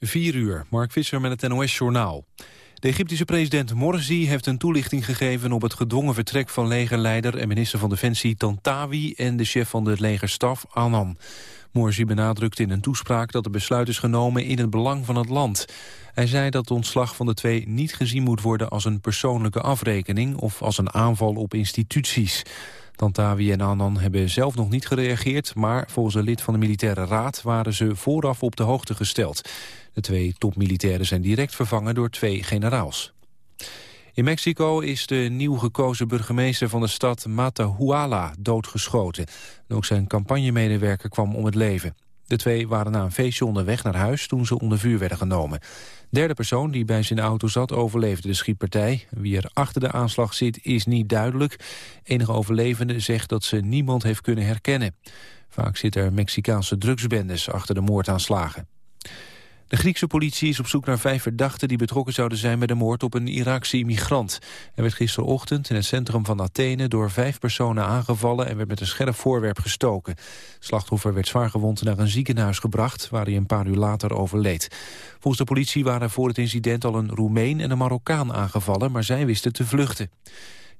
4 uur, Mark Visser met het NOS-journaal. De Egyptische president Morsi heeft een toelichting gegeven... op het gedwongen vertrek van legerleider en minister van Defensie Tantawi... en de chef van de legerstaf Annan. Morsi benadrukte in een toespraak dat het besluit is genomen... in het belang van het land. Hij zei dat het ontslag van de twee niet gezien moet worden... als een persoonlijke afrekening of als een aanval op instituties. Tantawi en Annan hebben zelf nog niet gereageerd... maar volgens een lid van de militaire raad waren ze vooraf op de hoogte gesteld. De twee topmilitairen zijn direct vervangen door twee generaals. In Mexico is de nieuw gekozen burgemeester van de stad Matahuala doodgeschoten. ook zijn campagnemedewerker kwam om het leven. De twee waren na een feestje onderweg naar huis toen ze onder vuur werden genomen. Derde persoon die bij zijn auto zat overleefde de schietpartij. Wie er achter de aanslag zit is niet duidelijk. Enige overlevende zegt dat ze niemand heeft kunnen herkennen. Vaak zitten er Mexicaanse drugsbendes achter de moordaanslagen. De Griekse politie is op zoek naar vijf verdachten die betrokken zouden zijn bij de moord op een Iraakse immigrant. Hij werd gisterochtend in het centrum van Athene door vijf personen aangevallen en werd met een scherp voorwerp gestoken. slachtoffer werd zwaargewond naar een ziekenhuis gebracht waar hij een paar uur later overleed. Volgens de politie waren voor het incident al een Roemeen en een Marokkaan aangevallen, maar zij wisten te vluchten.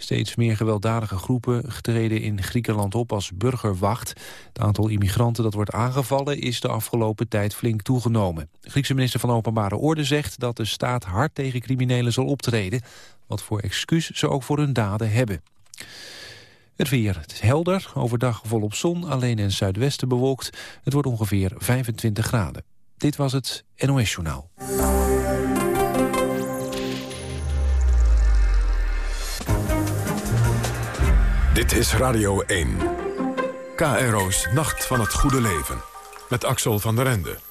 Steeds meer gewelddadige groepen treden in Griekenland op als burgerwacht. Het aantal immigranten dat wordt aangevallen is de afgelopen tijd flink toegenomen. De Griekse minister van Openbare Orde zegt dat de staat hard tegen criminelen zal optreden. Wat voor excuus ze ook voor hun daden hebben. Het weer. Het is helder, overdag volop zon, alleen in het zuidwesten bewolkt. Het wordt ongeveer 25 graden. Dit was het NOS Journaal. Dit is Radio 1. KRO's Nacht van het Goede Leven. Met Axel van der Ende.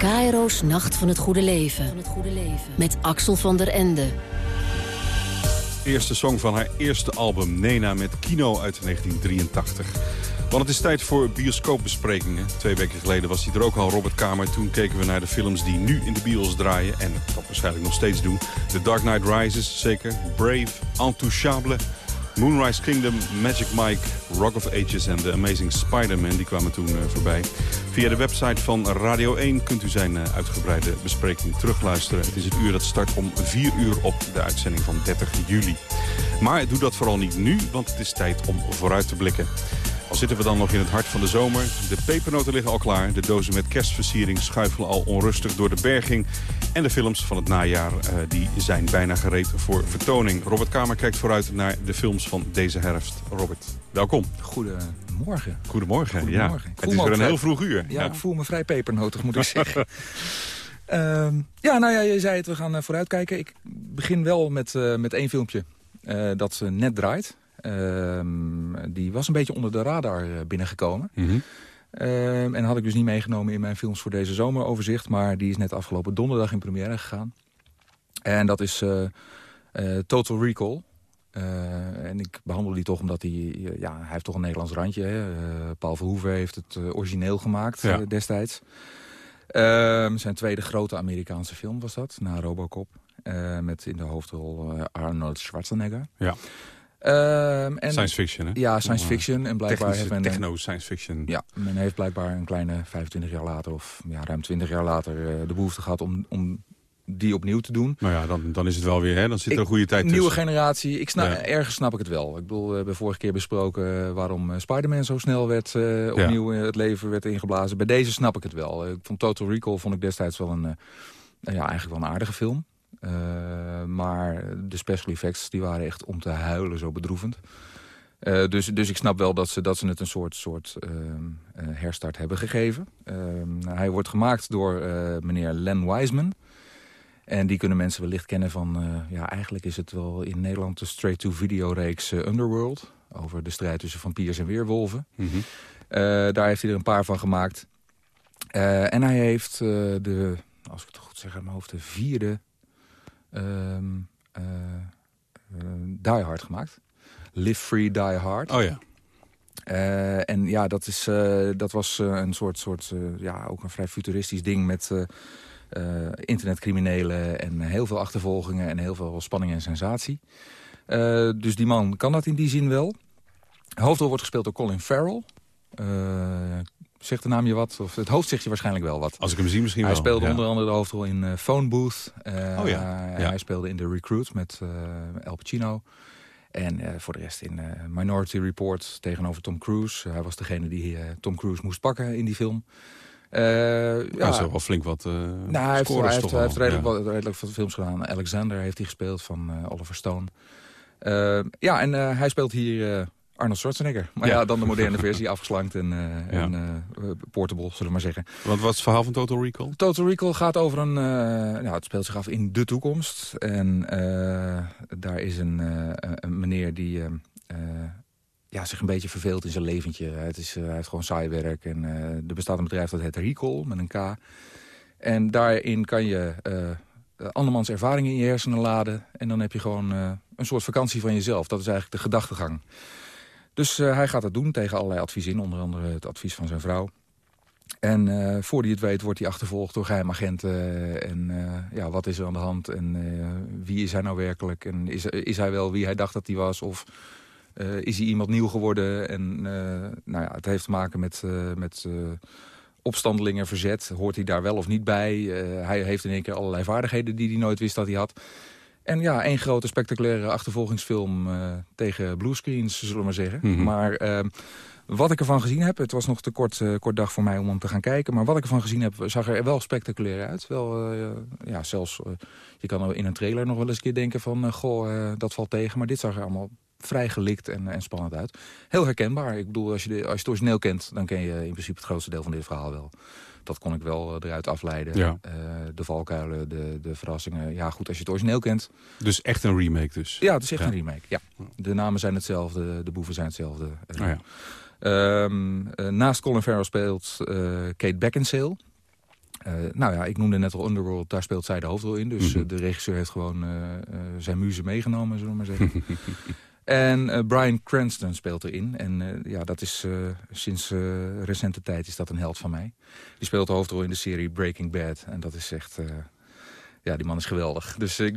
Cairo's Nacht van het Goede Leven. Met Axel van der Ende. Eerste song van haar eerste album Nena met Kino uit 1983. Want het is tijd voor bioscoopbesprekingen. Twee weken geleden was hij er ook al, Robert Kamer. Toen keken we naar de films die nu in de bios draaien. En dat waarschijnlijk nog steeds doen. The Dark Knight Rises, zeker. Brave, Intouchable. Moonrise Kingdom, Magic Mike, Rock of Ages en The Amazing Spider-Man... die kwamen toen uh, voorbij. Via de website van Radio 1 kunt u zijn uh, uitgebreide bespreking terugluisteren. Het is het uur dat start om 4 uur op de uitzending van 30 juli. Maar doe dat vooral niet nu, want het is tijd om vooruit te blikken. Al zitten we dan nog in het hart van de zomer. De pepernoten liggen al klaar. De dozen met kerstversiering schuifelen al onrustig door de berging. En de films van het najaar uh, die zijn bijna gereed voor vertoning. Robert Kamer kijkt vooruit naar de films van deze herfst. Robert, welkom. Goedemorgen. Goedemorgen, ja. Het is weer een heel vroeg uur. Ja, ik voel me vrij pepernotig, moet ik zeggen. Uh, ja, nou ja, je zei het, we gaan uh, vooruitkijken. Ik begin wel met, uh, met één filmpje dat net draait. Ehm, die was een beetje onder de radar eh, binnengekomen. Mm -hmm. en had ik dus niet meegenomen in mijn films voor deze zomeroverzicht. Maar die is net afgelopen donderdag in première gegaan. En dat is uh, uh, Total Recall. en ik behandel die toch omdat hij... ja, hij heeft toch een Nederlands randje. Hè? Paul Verhoeven heeft het origineel gemaakt ja. destijds. Ehm, zijn tweede grote Amerikaanse film was dat, na Robocop. met in de hoofdrol Arnold Schwarzenegger. Ja. Um, en, science fiction, hè? Ja, science fiction. En blijkbaar heeft men, techno science fiction. Ja, men heeft blijkbaar een kleine 25 jaar later... of ja, ruim 20 jaar later uh, de behoefte gehad om, om die opnieuw te doen. Nou ja, dan, dan is het wel weer, hè? Dan zit er een goede tijd Nieuwe tussen. generatie. Ik snap, ja. Ergens snap ik het wel. Ik bedoel, we hebben vorige keer besproken waarom Spider-Man zo snel werd, uh, opnieuw ja. het leven werd ingeblazen. Bij deze snap ik het wel. Ik vond Total Recall vond ik destijds wel een, uh, ja, eigenlijk wel een aardige film. Uh, maar de special effects die waren echt om te huilen zo bedroevend. Uh, dus, dus ik snap wel dat ze, dat ze het een soort, soort uh, herstart hebben gegeven. hij wordt gemaakt door meneer Len Wiseman. En die kunnen mensen wellicht kennen van... ja, eigenlijk is het wel in Nederland de straight-to-video-reeks Underworld. Over de strijd tussen vampiers en weerwolven. Mm -hmm. daar heeft hij er een paar van gemaakt. en hij heeft de, als ik het goed zeg uit mijn hoofd, de vierde Die Hard gemaakt. Live Free, Die Hard. Oh ja. Uh, en ja, dat, is, dat was een soort, soort ja, ook een vrij futuristisch ding met internetcriminelen en heel veel achtervolgingen en heel veel spanning en sensatie. dus die man kan dat in die zin wel. Hoofdrol wordt gespeeld door Colin Farrell. Zegt de naam je wat? Of het hoofd zegt je waarschijnlijk wel wat. Als ik hem zie misschien hij wel. Hij speelde ja. onder andere de hoofdrol in uh, Phone Booth. Uh, oh ja. ja. Hij speelde in The Recruit met uh, Al Pacino. En voor de rest in Minority Report tegenover Tom Cruise. hij was degene die Tom Cruise moest pakken in die film. ja, hij is wel flink wat nou, hij heeft, hij heeft, hij heeft redelijk, ja. wat, redelijk wat films gedaan. Alexander heeft hij gespeeld van Oliver Stone. ja, en hij speelt hier... Arnold Schwarzenegger. Maar ja, ja dan de moderne versie, afgeslankt en, uh, ja. en uh, portable, zullen we maar zeggen. Wat was het verhaal van Total Recall? Total Recall gaat over een... Nou, het speelt zich af in de toekomst. En daar is een, een meneer die ja, zich een beetje verveelt in zijn leventje. Het is, hij heeft gewoon saai werk. En er bestaat een bedrijf dat heet Recall, met een K. En daarin kan je andermans ervaringen in je hersenen laden. En dan heb je gewoon een soort vakantie van jezelf. Dat is eigenlijk de gedachtegang. Dus uh, hij gaat dat doen tegen allerlei advies in. Onder andere het advies van zijn vrouw. En uh, voor hij het weet wordt hij achtervolgd door geheimagenten. En uh, ja, wat is er aan de hand? En wie is hij nou werkelijk? En is, is hij wel wie hij dacht dat hij was? Of is hij iemand nieuw geworden? En nou ja, het heeft te maken met, met opstandelingen, verzet. Hoort hij daar wel of niet bij? hij heeft in één keer allerlei vaardigheden die hij nooit wist dat hij had. En ja, één grote spectaculaire achtervolgingsfilm uh, tegen bluescreens, zullen we maar zeggen. Mhm. Mm -hmm. Maar uh, wat ik ervan gezien heb, het was nog te kort, uh, kort dag voor mij om hem te gaan kijken. Maar wat ik ervan gezien heb, zag er wel spectaculair uit. Wel, ja, zelfs, je kan in een trailer nog wel eens een keer denken van, goh, dat valt tegen. Maar dit zag er allemaal vrij gelikt en, en spannend uit. Heel herkenbaar. Ik bedoel, als je, de, als je het origineel kent, dan ken je in principe het grootste deel van dit verhaal wel dat kon ik wel eruit afleiden. Ja. Uh, de valkuilen, de, de verrassingen. Ja, goed, als je het origineel kent. Dus echt een remake dus? Ja, het is echt ja. een remake, ja. De namen zijn hetzelfde, de boeven zijn hetzelfde. Oh, ja. um, uh, naast Colin Farrell speelt Kate Beckinsale. nou ja, ik noemde net al Underworld, daar speelt zij de hoofdrol in. Dus Mhm. de regisseur heeft gewoon zijn muze meegenomen, zullen we maar zeggen. En uh, Brian Cranston speelt erin. En uh, ja, dat is uh, sinds recente tijd is dat een held van mij. Die speelt de hoofdrol in de serie Breaking Bad. En dat is echt... ja, die man is geweldig. Dus ik,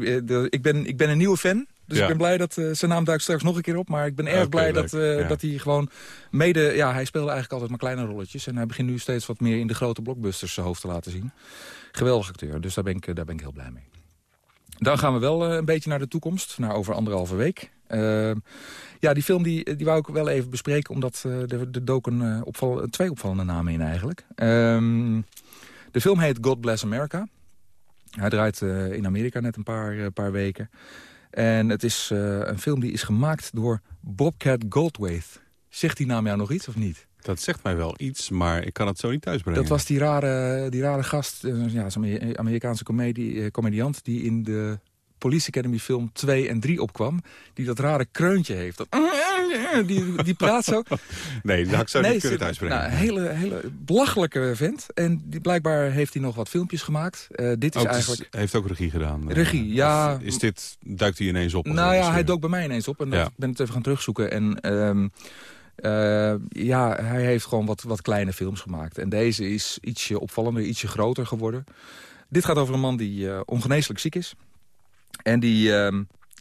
ik, ben, ik ben een nieuwe fan. Dus ik ben blij dat zijn naam duikt straks nog een keer op. Maar ik ben erg blij dat, dat hij gewoon mede... Ja, hij speelde eigenlijk altijd maar kleine rolletjes. En hij begint nu steeds wat meer in de grote blockbusters zijn hoofd te laten zien. Geweldig acteur, dus daar ben ik, daar ben ik heel blij mee. Dan gaan we wel een beetje naar de toekomst, naar over anderhalve week. Ehm, ja, die film die, die wou ik wel even bespreken... omdat uh, er, er doken uh, opval, twee opvallende namen in eigenlijk. Ehm, de film heet God Bless America. Hij draait uh, in Amerika net een paar, paar weken. En het is een film die is gemaakt door Bobcat Goldthwait. Zegt die naam jou nog iets of niet? Dat zegt mij wel iets, maar ik kan het zo niet thuisbrengen. Dat was die rare, die rare gast, ja, zo'n Amerikaanse comedie, comediant... die in de Police Academy film 2 en 3 opkwam... die dat rare kreuntje heeft. Dat, die, die praat zo. Nee, dat zou nee, niet kunnen thuisbrengen. Nou, een hele, hele belachelijke vent. En die, blijkbaar heeft hij nog wat filmpjes gemaakt. Uh, dit is oh, eigenlijk... Hij heeft ook regie gedaan. Eh, regie, ja. Is dit, duikt hij ineens op? Nou ja, hij dook bij mij ineens op. En ja. ik ben het even gaan terugzoeken. En... Um, uh, ja, hij heeft gewoon wat, wat kleine films gemaakt. En deze is ietsje opvallender, ietsje groter geworden. Dit gaat over een man die uh, ongeneeslijk ziek is. En die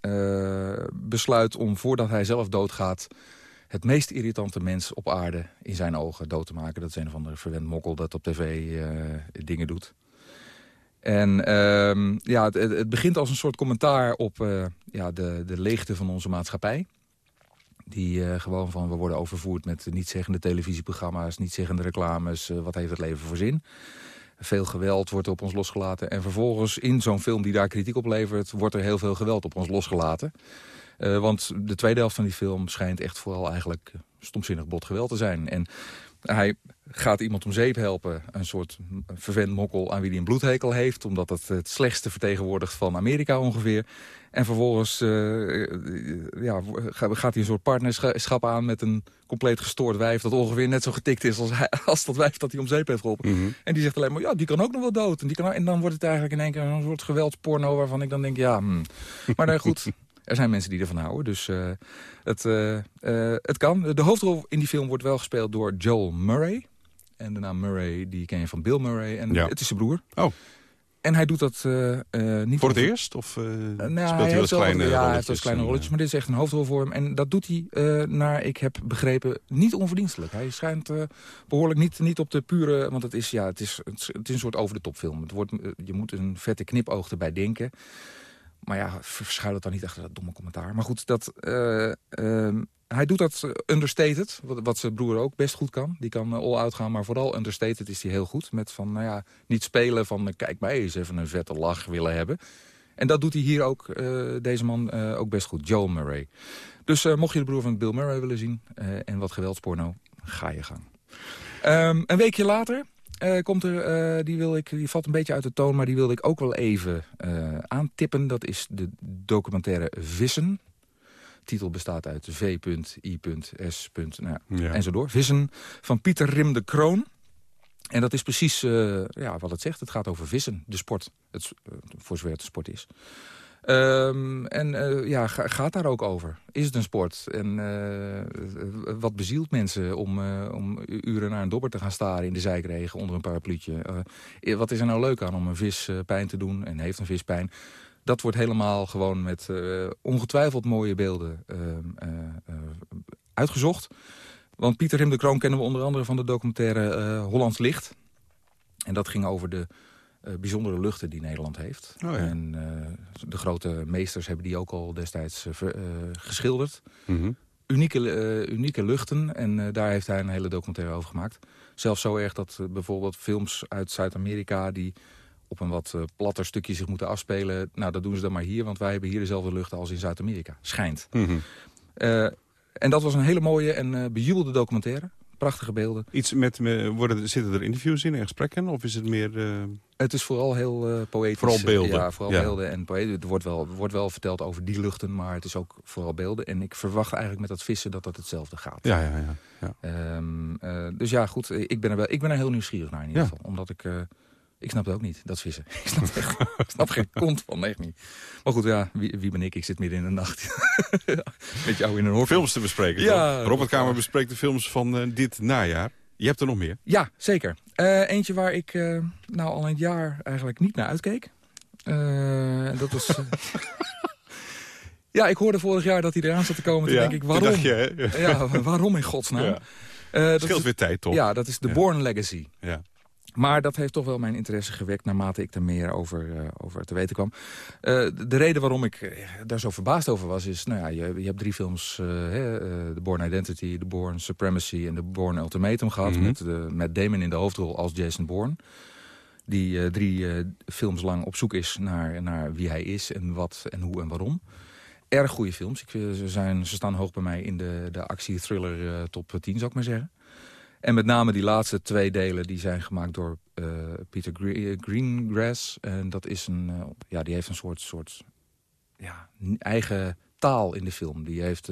uh, besluit om voordat hij zelf doodgaat... het meest irritante mens op aarde in zijn ogen dood te maken. Dat is een of andere verwend mokkel dat op tv uh, dingen doet. En uh, ja, het, het, begint als een soort commentaar op uh, ja, de, de leegte van onze maatschappij. Die gewoon van, we worden overvoerd met niet-zeggende televisieprogramma's... niet-zeggende reclames, wat heeft het leven voor zin... Veel geweld wordt op ons losgelaten. En vervolgens in zo'n film die daar kritiek op levert... wordt er heel veel geweld op ons losgelaten. Uh, want de tweede helft van die film schijnt echt vooral eigenlijk stomzinnig bot geweld te zijn. En hij gaat iemand om zeep helpen. Een soort vervent mokkel aan wie hij een bloedhekel heeft. Omdat het het slechtste vertegenwoordigt van Amerika ongeveer. En vervolgens uh, ja, gaat hij een soort partnerschap aan met een compleet gestoord wijf... dat ongeveer net zo getikt is als, hij, als dat wijf dat hij om zeep heeft geholpen. Mhm. En die zegt alleen maar, ja, die kan ook nog wel dood. En, die kan, en dan wordt het eigenlijk in één keer een soort geweldsporno... waarvan ik dan denk, ja, hmm. maar nee, goed... Er zijn mensen die ervan houden, dus uh, het, uh, het kan. De hoofdrol in die film wordt wel gespeeld door Joel Murray. En de naam Murray, die ken je van Bill Murray. En ja. het is zijn broer. Oh. En hij doet dat uh, niet... Voor het eerst? Of uh, nou, speelt hij, als kleine Ja, hij heeft kleine rolletjes. Maar dit is echt een hoofdrol voor hem. En dat doet hij, naar ik heb begrepen, niet onverdienstelijk. Hij schijnt behoorlijk niet, niet op de pure... Want het is, ja, het is, het is een soort over-de-top film. Het wordt, je moet een vette knipoog erbij denken. Maar ja, verschuil het dan niet achter dat domme commentaar. Maar goed, dat, ehm, hij doet dat understated, wat, wat, zijn broer ook best goed kan. Die kan all-out gaan, maar vooral understated is hij heel goed. Met van, nou ja, niet spelen van, kijk mij eens even een vette lach willen hebben. En dat doet hij hier ook, deze man, ook best goed. Joel Murray. Dus mocht je de broer van Bill Murray willen zien en wat geweldsporno, ga je gang. Um, een weekje later komt er, die, wil ik, die valt een beetje uit de toon... maar die wilde ik ook wel even aantippen. Dat is de documentaire Vissen titel bestaat uit V.I.S. Nou, ja. en zo door. Vissen van Pieter Rim de Kroon. En dat is precies ja, wat het zegt. Het gaat over vissen, de sport. Het, voor zover het de sport is. Um, en uh, ja, ga, gaat daar ook over. Is het een sport? En wat bezielt mensen om, om uren naar een dobber te gaan staren in de zijkregen onder een parapluutje? wat is er nou leuk aan om een vis pijn te doen en heeft een vis pijn? dat wordt helemaal gewoon met ongetwijfeld mooie beelden uh, uitgezocht. Want Pieter Rim de Kroon kennen we onder andere van de documentaire Hollands Licht. En dat ging over de bijzondere luchten die Nederland heeft. Oh ja. En de grote meesters hebben die ook al destijds geschilderd. Mm -hmm. unieke, unieke luchten. En daar heeft hij een hele documentaire over gemaakt. Zelfs zo erg dat bijvoorbeeld films uit Zuid-Amerika... die op een wat platter stukje zich moeten afspelen. Nou, dat doen ze dan maar hier, want wij hebben hier dezelfde lucht als in Zuid-Amerika. Schijnt. Mhm. Eh, en dat was een hele mooie en bejubelde documentaire. Prachtige beelden. Iets met, worden, zitten er interviews in en gesprekken? Of is het meer... Het is vooral heel poëtisch. Vooral beelden. Ja, vooral beelden en poëtisch. Er wordt wel, wordt wel verteld over die luchten, maar het is ook vooral beelden. En ik verwacht eigenlijk met dat vissen dat dat hetzelfde gaat. Ja, ja, ja. ja. Um, dus ja, goed. Ik ben er, wel, ik ben er heel nieuwsgierig naar in ieder geval. Omdat ik... Ik snap het ook niet, dat vissen. Ik snap, echt, ik snap geen kont van, echt niet. Maar goed, ja, wie, wie ben ik? Ik zit midden in de nacht. Met jou in een hoor. Films te bespreken, ja, Robert Kamer bespreekt de films van uh, dit najaar. Je hebt er nog meer? Ja, zeker. Uh, eentje waar ik uh, nou al een jaar eigenlijk niet naar uitkeek. dat was... Ja, ik hoorde vorig jaar dat hij eraan zat te komen. Toen denk ik, waarom? Je, ja, waarom in godsnaam? Ja. Dat scheelt weer tijd, toch? Ja, dat is de Born Legacy. Ja. Maar dat heeft toch wel mijn interesse gewekt naarmate ik er meer over, uh, over te weten kwam. Uh, de reden waarom ik daar zo verbaasd over was is... Nou ja, je, je hebt drie films, de Born Identity, de Born Supremacy en de Born Ultimatum gehad... Mm -hmm. met, de, met Damon in de hoofdrol als Jason Bourne die drie films lang op zoek is naar, naar wie hij is en wat en hoe en waarom erg goede films. Ik, ze, zijn, ze staan hoog bij mij in de, de actie-thriller uh, top 10, zou ik maar zeggen. En met name die laatste twee delen die zijn gemaakt door uh, Peter Gre Greengrass. En dat is een, uh, ja, die heeft een soort, soort ja, eigen taal in de film. Die heeft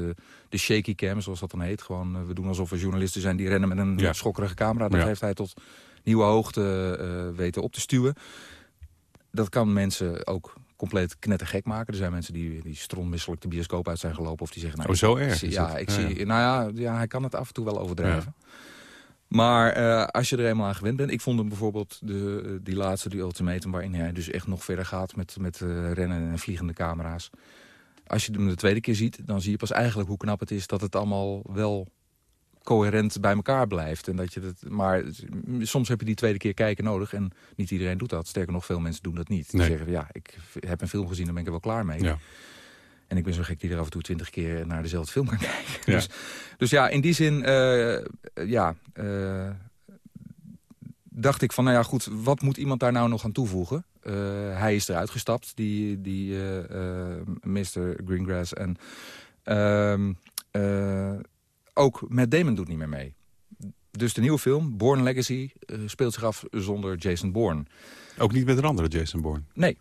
de shaky cam, zoals dat dan heet. Gewoon, we doen alsof we journalisten zijn die rennen met een ja. schokkerige camera. Dat ja. heeft hij tot nieuwe hoogte weten op te stuwen. Dat kan mensen ook compleet knettergek maken. Er zijn mensen die, die strontmisselijk de bioscoop uit zijn gelopen. Of die zeggen, nou, oh, zo erg? Ja, ik zie, nou ja, ja, hij kan het af en toe wel overdrijven. Maar uh, als je er eenmaal aan gewend bent... Ik vond hem bijvoorbeeld de, die laatste, die ultimatum... waarin hij dus echt nog verder gaat met, met uh, rennen en vliegende camera's. Als je hem de tweede keer ziet, dan zie je pas eigenlijk hoe knap het is... dat het allemaal wel coherent bij elkaar blijft. En dat je dat, maar soms heb je die tweede keer kijken nodig. En niet iedereen doet dat. Sterker nog, veel mensen doen dat niet. Die Nee. zeggen, ja, ik heb een film gezien, dan ben ik er wel klaar mee. Ja. En ik ben zo gek die er af en toe twintig keer naar dezelfde film kan kijken. Ja. Dus, dus ja, in die zin, eh, ja, eh, dacht ik van, nou ja, goed, wat moet iemand daar nou nog aan toevoegen? Uh, hij is eruit gestapt, die, die Mr. Greengrass. En ehm, ook Matt Damon doet niet meer mee. Dus de nieuwe film, Born Legacy, speelt zich af zonder Jason Bourne. Ook niet met een andere Jason Bourne? Nee.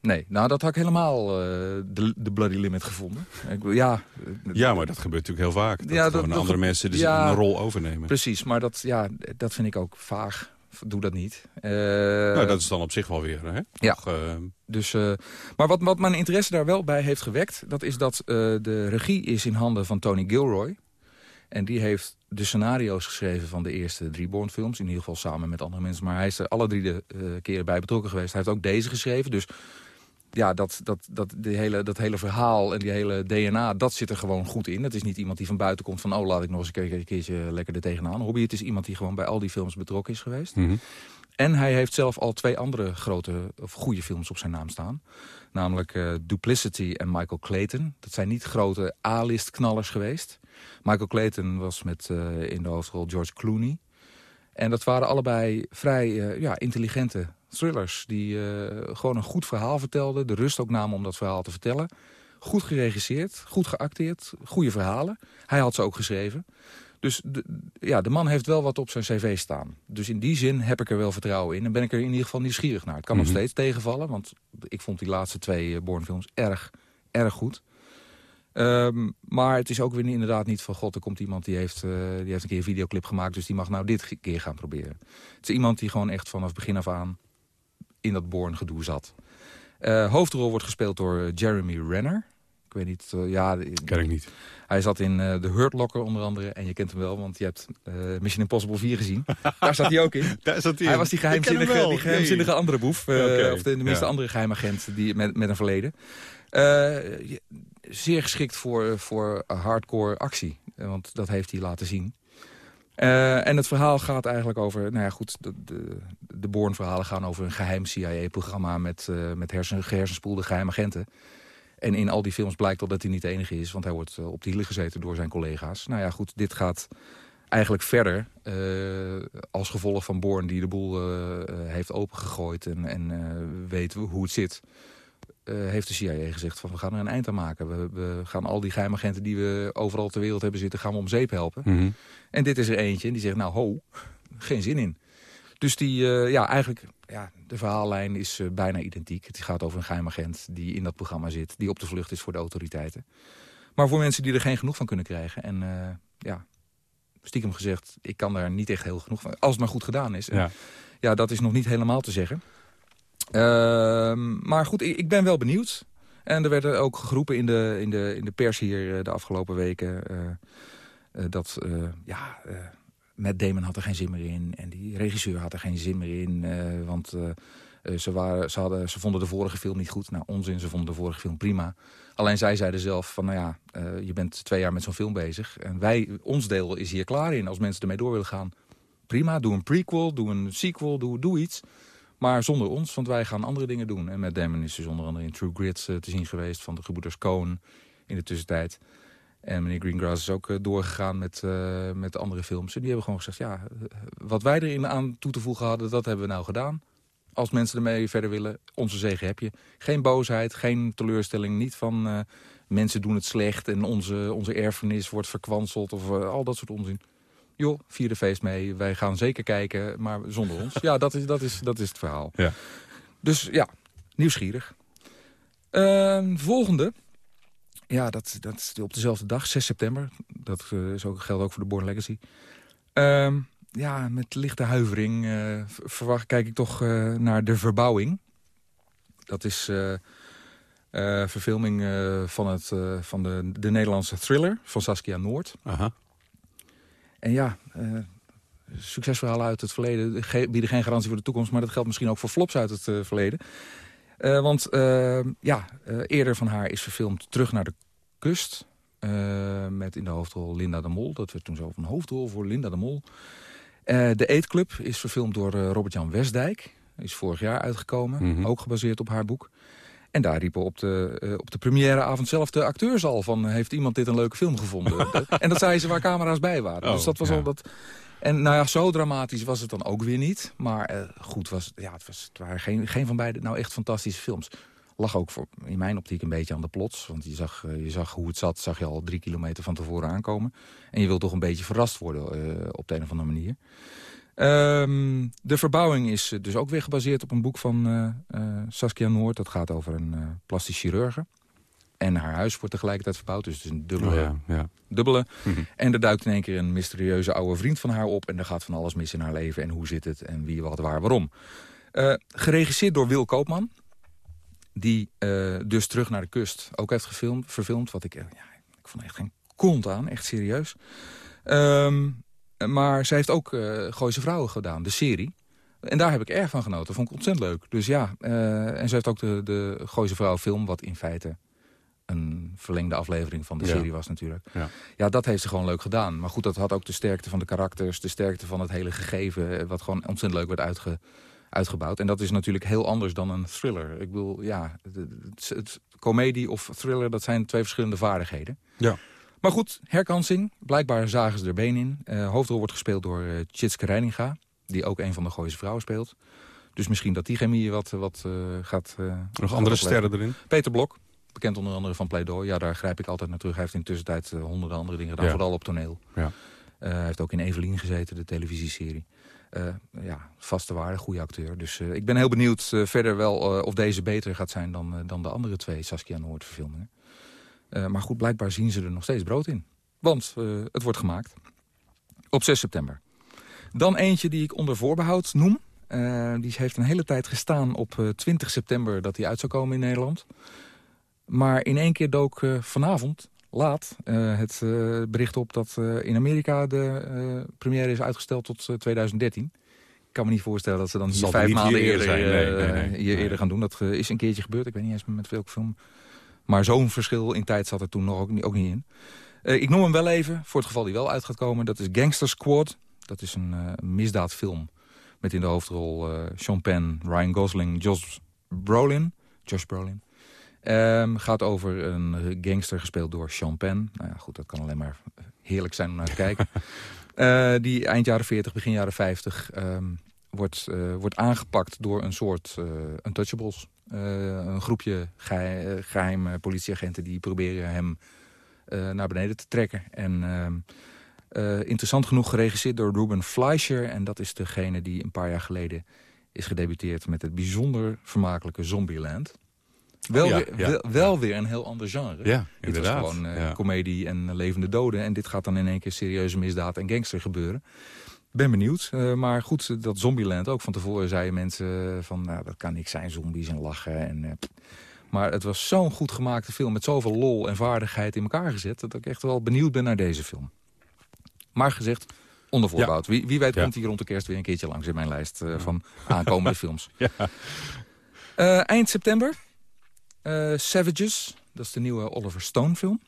Nee, nou dat had ik helemaal uh, de, de bloody limit gevonden. Ik, ja, ja, maar dat gebeurt natuurlijk heel vaak. Dat ja, gewoon dat, andere dat, mensen dus ja, een rol overnemen. Precies, maar dat, ja, dat vind ik ook vaag. Doe dat niet. Uh, nou, dat is dan op zich wel weer, hè? Ja. Uh... Dus, maar wat, wat mijn interesse daar wel bij heeft gewekt... dat is dat de regie is in handen van Tony Gilroy. En die heeft de scenario's geschreven van de eerste drie Bourne-films. In ieder geval samen met andere mensen. Maar hij is er alle drie de keren bij betrokken geweest. Hij heeft ook deze geschreven, dus ja, dat, dat, dat, die hele, dat hele verhaal en die hele DNA, dat zit er gewoon goed in. Het is niet iemand die van buiten komt van... oh, laat ik nog eens een keertje, een keertje lekker er tegenaan hobby. Het is iemand die gewoon bij al die films betrokken is geweest. Mm -hmm. En hij heeft zelf al twee andere grote, of goede films op zijn naam staan. Namelijk uh, Duplicity en Michael Clayton. Dat zijn niet grote A-list knallers geweest. Michael Clayton was met uh, in de hoofdrol George Clooney. En dat waren allebei vrij uh, ja, intelligente thrillers die uh, gewoon een goed verhaal vertelden. De rust ook namen om dat verhaal te vertellen. Goed geregisseerd, goed geacteerd, goede verhalen. Hij had ze ook geschreven. Dus de, ja, de man heeft wel wat op zijn cv staan. Dus in die zin heb ik er wel vertrouwen in. En ben ik er in ieder geval nieuwsgierig naar. Het kan mm -hmm. nog steeds tegenvallen, want ik vond die laatste twee uh, Bourne-films erg, erg goed. Um, maar het is ook weer inderdaad niet van... god, er komt iemand die heeft, uh, die heeft een keer een videoclip gemaakt... dus die mag nou dit keer gaan proberen. Het is iemand die gewoon echt vanaf begin af aan... in dat Bourne-gedoe zat. Uh, hoofdrol wordt gespeeld door Jeremy Renner. Ik weet niet, uh, ja... Ken ik niet. Hij zat in uh, The Hurt Locker onder andere. En je kent hem wel, want je hebt Mission Impossible 4 gezien. Daar zat hij ook in. Daar zat hij, hij was die geheimzinnige, die geheimzinnige andere boef. Okay. Of de, de minste ja. andere geheimagent die, met, met een verleden. Zeer geschikt voor, voor hardcore actie. Want dat heeft hij laten zien. Uh, en het verhaal gaat eigenlijk over... Nou ja, goed, de, de, de Bourne-verhalen gaan over een geheim CIA-programma... met, uh, met hersen, gehersenspoelde geheimagenten. En in al die films blijkt al dat hij niet de enige is... want hij wordt op de hielen gezeten door zijn collega's. Nou ja, goed, dit gaat eigenlijk verder... als gevolg van Bourne die de boel heeft opengegooid... en, en weet hoe het zit... Uh, heeft de CIA gezegd van we gaan er een eind aan maken. We, we, gaan al die geheimagenten die we overal ter wereld hebben zitten... gaan we om zeep helpen. Mm -hmm. En dit is er eentje en die zegt nou ho, geen zin in. Dus die, uh, ja, eigenlijk, ja, de verhaallijn is uh, bijna identiek. Het gaat over een geheimagent die in dat programma zit... die op de vlucht is voor de autoriteiten. Maar voor mensen die er geen genoeg van kunnen krijgen... en ja, stiekem gezegd, ik kan daar niet echt heel genoeg van... als het maar goed gedaan is. Ja dat is nog niet helemaal te zeggen... Uh, maar goed, ik, ben wel benieuwd. En er werd ook geroepen in de, in de, in de pers hier de afgelopen weken... Uh, uh, dat, ja, Matt Damon had er geen zin meer in. En die regisseur had er geen zin meer in. want ze, waren, ze, hadden, ze vonden de vorige film niet goed. Nou, onzin, ze vonden de vorige film prima. Alleen zij zeiden zelf van, nou ja, je bent twee jaar met zo'n film bezig. En wij, ons deel is hier klaar in. Als mensen ermee door willen gaan, prima. Doe een prequel, doe een sequel, doe, doe iets. Maar zonder ons, want wij gaan andere dingen doen. En met Damon is dus onder andere in True Grit te zien geweest... van de gebroeders Coen in de tussentijd. En meneer Greengrass is ook uh, doorgegaan met, uh, met andere films. En die hebben gewoon gezegd, ja, eh, wat wij erin aan toe te voegen hadden, dat hebben we nou gedaan. Als mensen ermee verder willen, onze zegen heb je. Geen boosheid, geen teleurstelling, niet van mensen doen het slecht... en onze, onze erfenis wordt verkwanseld of al dat soort onzin. Joh, vierde feest mee, wij gaan zeker kijken, maar zonder ons. ja, dat is, dat, is, dat is het verhaal. Ja. Dus ja, nieuwsgierig. Uh, volgende ja, dat, dat is op dezelfde dag, 6 september. Dat uh, is ook, geldt ook voor de Born Legacy. Uh, ja, met lichte huivering uh, verwacht, kijk ik toch uh, naar De Verbouwing. Dat is verfilming van, het, van de, de Nederlandse thriller van Saskia Noord. Aha. En ja, succesverhalen uit het verleden bieden geen garantie voor de toekomst... maar dat geldt misschien ook voor flops uit het verleden. Uh, want uh, ja, uh, eerder van haar is verfilmd Terug naar de Kust. met in de hoofdrol Linda de Mol. Dat werd toen zo van hoofdrol voor Linda de Mol. de Eetclub is verfilmd door Robert-Jan Westdijk. Is vorig jaar uitgekomen. Mhm. Ook gebaseerd op haar boek. En daar riepen op de, op de premièreavond zelf de acteurs al van... heeft iemand dit een leuke film gevonden? en dat zei ze waar camera's bij waren. dus oh, dat was al dat... En nou ja, zo dramatisch was het dan ook weer niet. Maar eh, goed, was, ja, het, was, het waren geen, geen van beide nou echt fantastische films. Lag ook voor, in mijn optiek een beetje aan de plots. Want je zag, uh, je zag hoe het zat, zag je al drie kilometer van tevoren aankomen. En je wil toch een beetje verrast worden uh, op de een of andere manier. Um, de verbouwing is dus ook weer gebaseerd op een boek van Saskia Noord. Dat gaat over een plastisch chirurge. En haar huis wordt tegelijkertijd verbouwd. Dus het is een dubbele. Oh ja, ja. dubbele. Mhm. En er duikt in één keer een mysterieuze oude vriend van haar op. En er gaat van alles mis in haar leven. En hoe zit het? En wie, wat, waar, waarom. Uh, geregisseerd door Wil Koopman. Die uh, dus terug naar de kust ook heeft gefilmd, verfilmd. Wat ik, uh, ja, ik vond echt geen kont aan. Echt serieus. Um, maar zij heeft ook Gooise Vrouwen gedaan. De serie. En daar heb ik erg van genoten. Vond ik ontzettend leuk. Dus ja, en ze heeft ook de, de Gooise Vrouw film. Wat in feite een verlengde aflevering van de serie was natuurlijk. Ja. ja, dat heeft ze gewoon leuk gedaan. Maar goed, dat had ook de sterkte van de karakters... de sterkte van het hele gegeven... Eh, wat gewoon ontzettend leuk werd uitge, uitgebouwd. En dat is natuurlijk heel anders dan een thriller. Ik bedoel, ja, het, het, comedie of thriller... dat zijn twee verschillende vaardigheden. Ja. Maar goed, herkansing. Blijkbaar zagen ze er been in. Uh, hoofdrol wordt gespeeld door uh, Tjitske Reininga... die ook een van de Gooise vrouwen speelt. Dus misschien dat die chemie wat, wat uh, gaat... Nog andere sterren erin? Peter Blok, Bekend onder andere van Pleidooi. Ja, daar grijp ik altijd naar terug. Hij heeft in tussentijd honderden andere dingen gedaan. Vooral op toneel. Ja. Hij heeft ook in Evelien gezeten, de televisieserie. Ja, vaste waarde, goede acteur. Dus ik ben heel benieuwd verder wel of deze beter gaat zijn dan, dan de andere twee Saskia Noord verfilmingen. Maar goed, blijkbaar zien ze er nog steeds brood in. Want het wordt gemaakt op 6 september. Dan eentje die ik onder voorbehoud noem. die heeft een hele tijd gestaan op 20 september dat hij uit zou komen in Nederland. Maar in één keer dook vanavond, laat, het bericht op dat in Amerika de première is uitgesteld tot 2013. Ik kan me niet voorstellen dat ze dan hier vijf maanden eerder, zijn. Nee, nee, nee, hier eerder gaan doen. Dat is een keertje gebeurd. Ik weet niet eens met welke film. Maar zo'n verschil in tijd zat er toen nog ook niet, ook niet in. ik noem hem wel even, voor het geval die wel uit gaat komen. Dat is Gangster Squad. Dat is een misdaadfilm met in de hoofdrol Sean Penn, Ryan Gosling, Josh Brolin. Josh Brolin. Um, gaat over een gangster gespeeld door Sean Penn. Nou ja, goed, dat kan alleen maar heerlijk zijn om naar te kijken. Uh, die eind jaren 40, begin jaren 50 um, ehm, wordt, uh, wordt aangepakt door een soort uh, untouchables. Een groepje geheim, geheime politieagenten die proberen hem naar beneden te trekken. En uh, interessant genoeg geregisseerd door Ruben Fleischer. En dat is degene die een paar jaar geleden is gedebuteerd met het bijzonder vermakelijke Zombieland. Wel, weer, wel, weer een heel ander genre. Ja, dit was gewoon uh, comedie en levende doden. En dit gaat dan in één keer serieuze misdaad en gangster gebeuren. Ben benieuwd. Uh, maar goed, dat Zombieland ook. Van tevoren zeiden mensen van, nou, dat kan niks zijn, zombies en lachen. En, uh, maar het was zo'n goed gemaakte film met zoveel lol en vaardigheid in elkaar gezet... dat ik echt wel benieuwd ben naar deze film. Maar gezegd, onder voorbouw. Wie, wie weet Ja. komt hier rond de kerst weer een keertje langs in mijn lijst eh, van aankomende films. Ja. Eh, eind september, eh, Savages, dat is de nieuwe Oliver Stone film.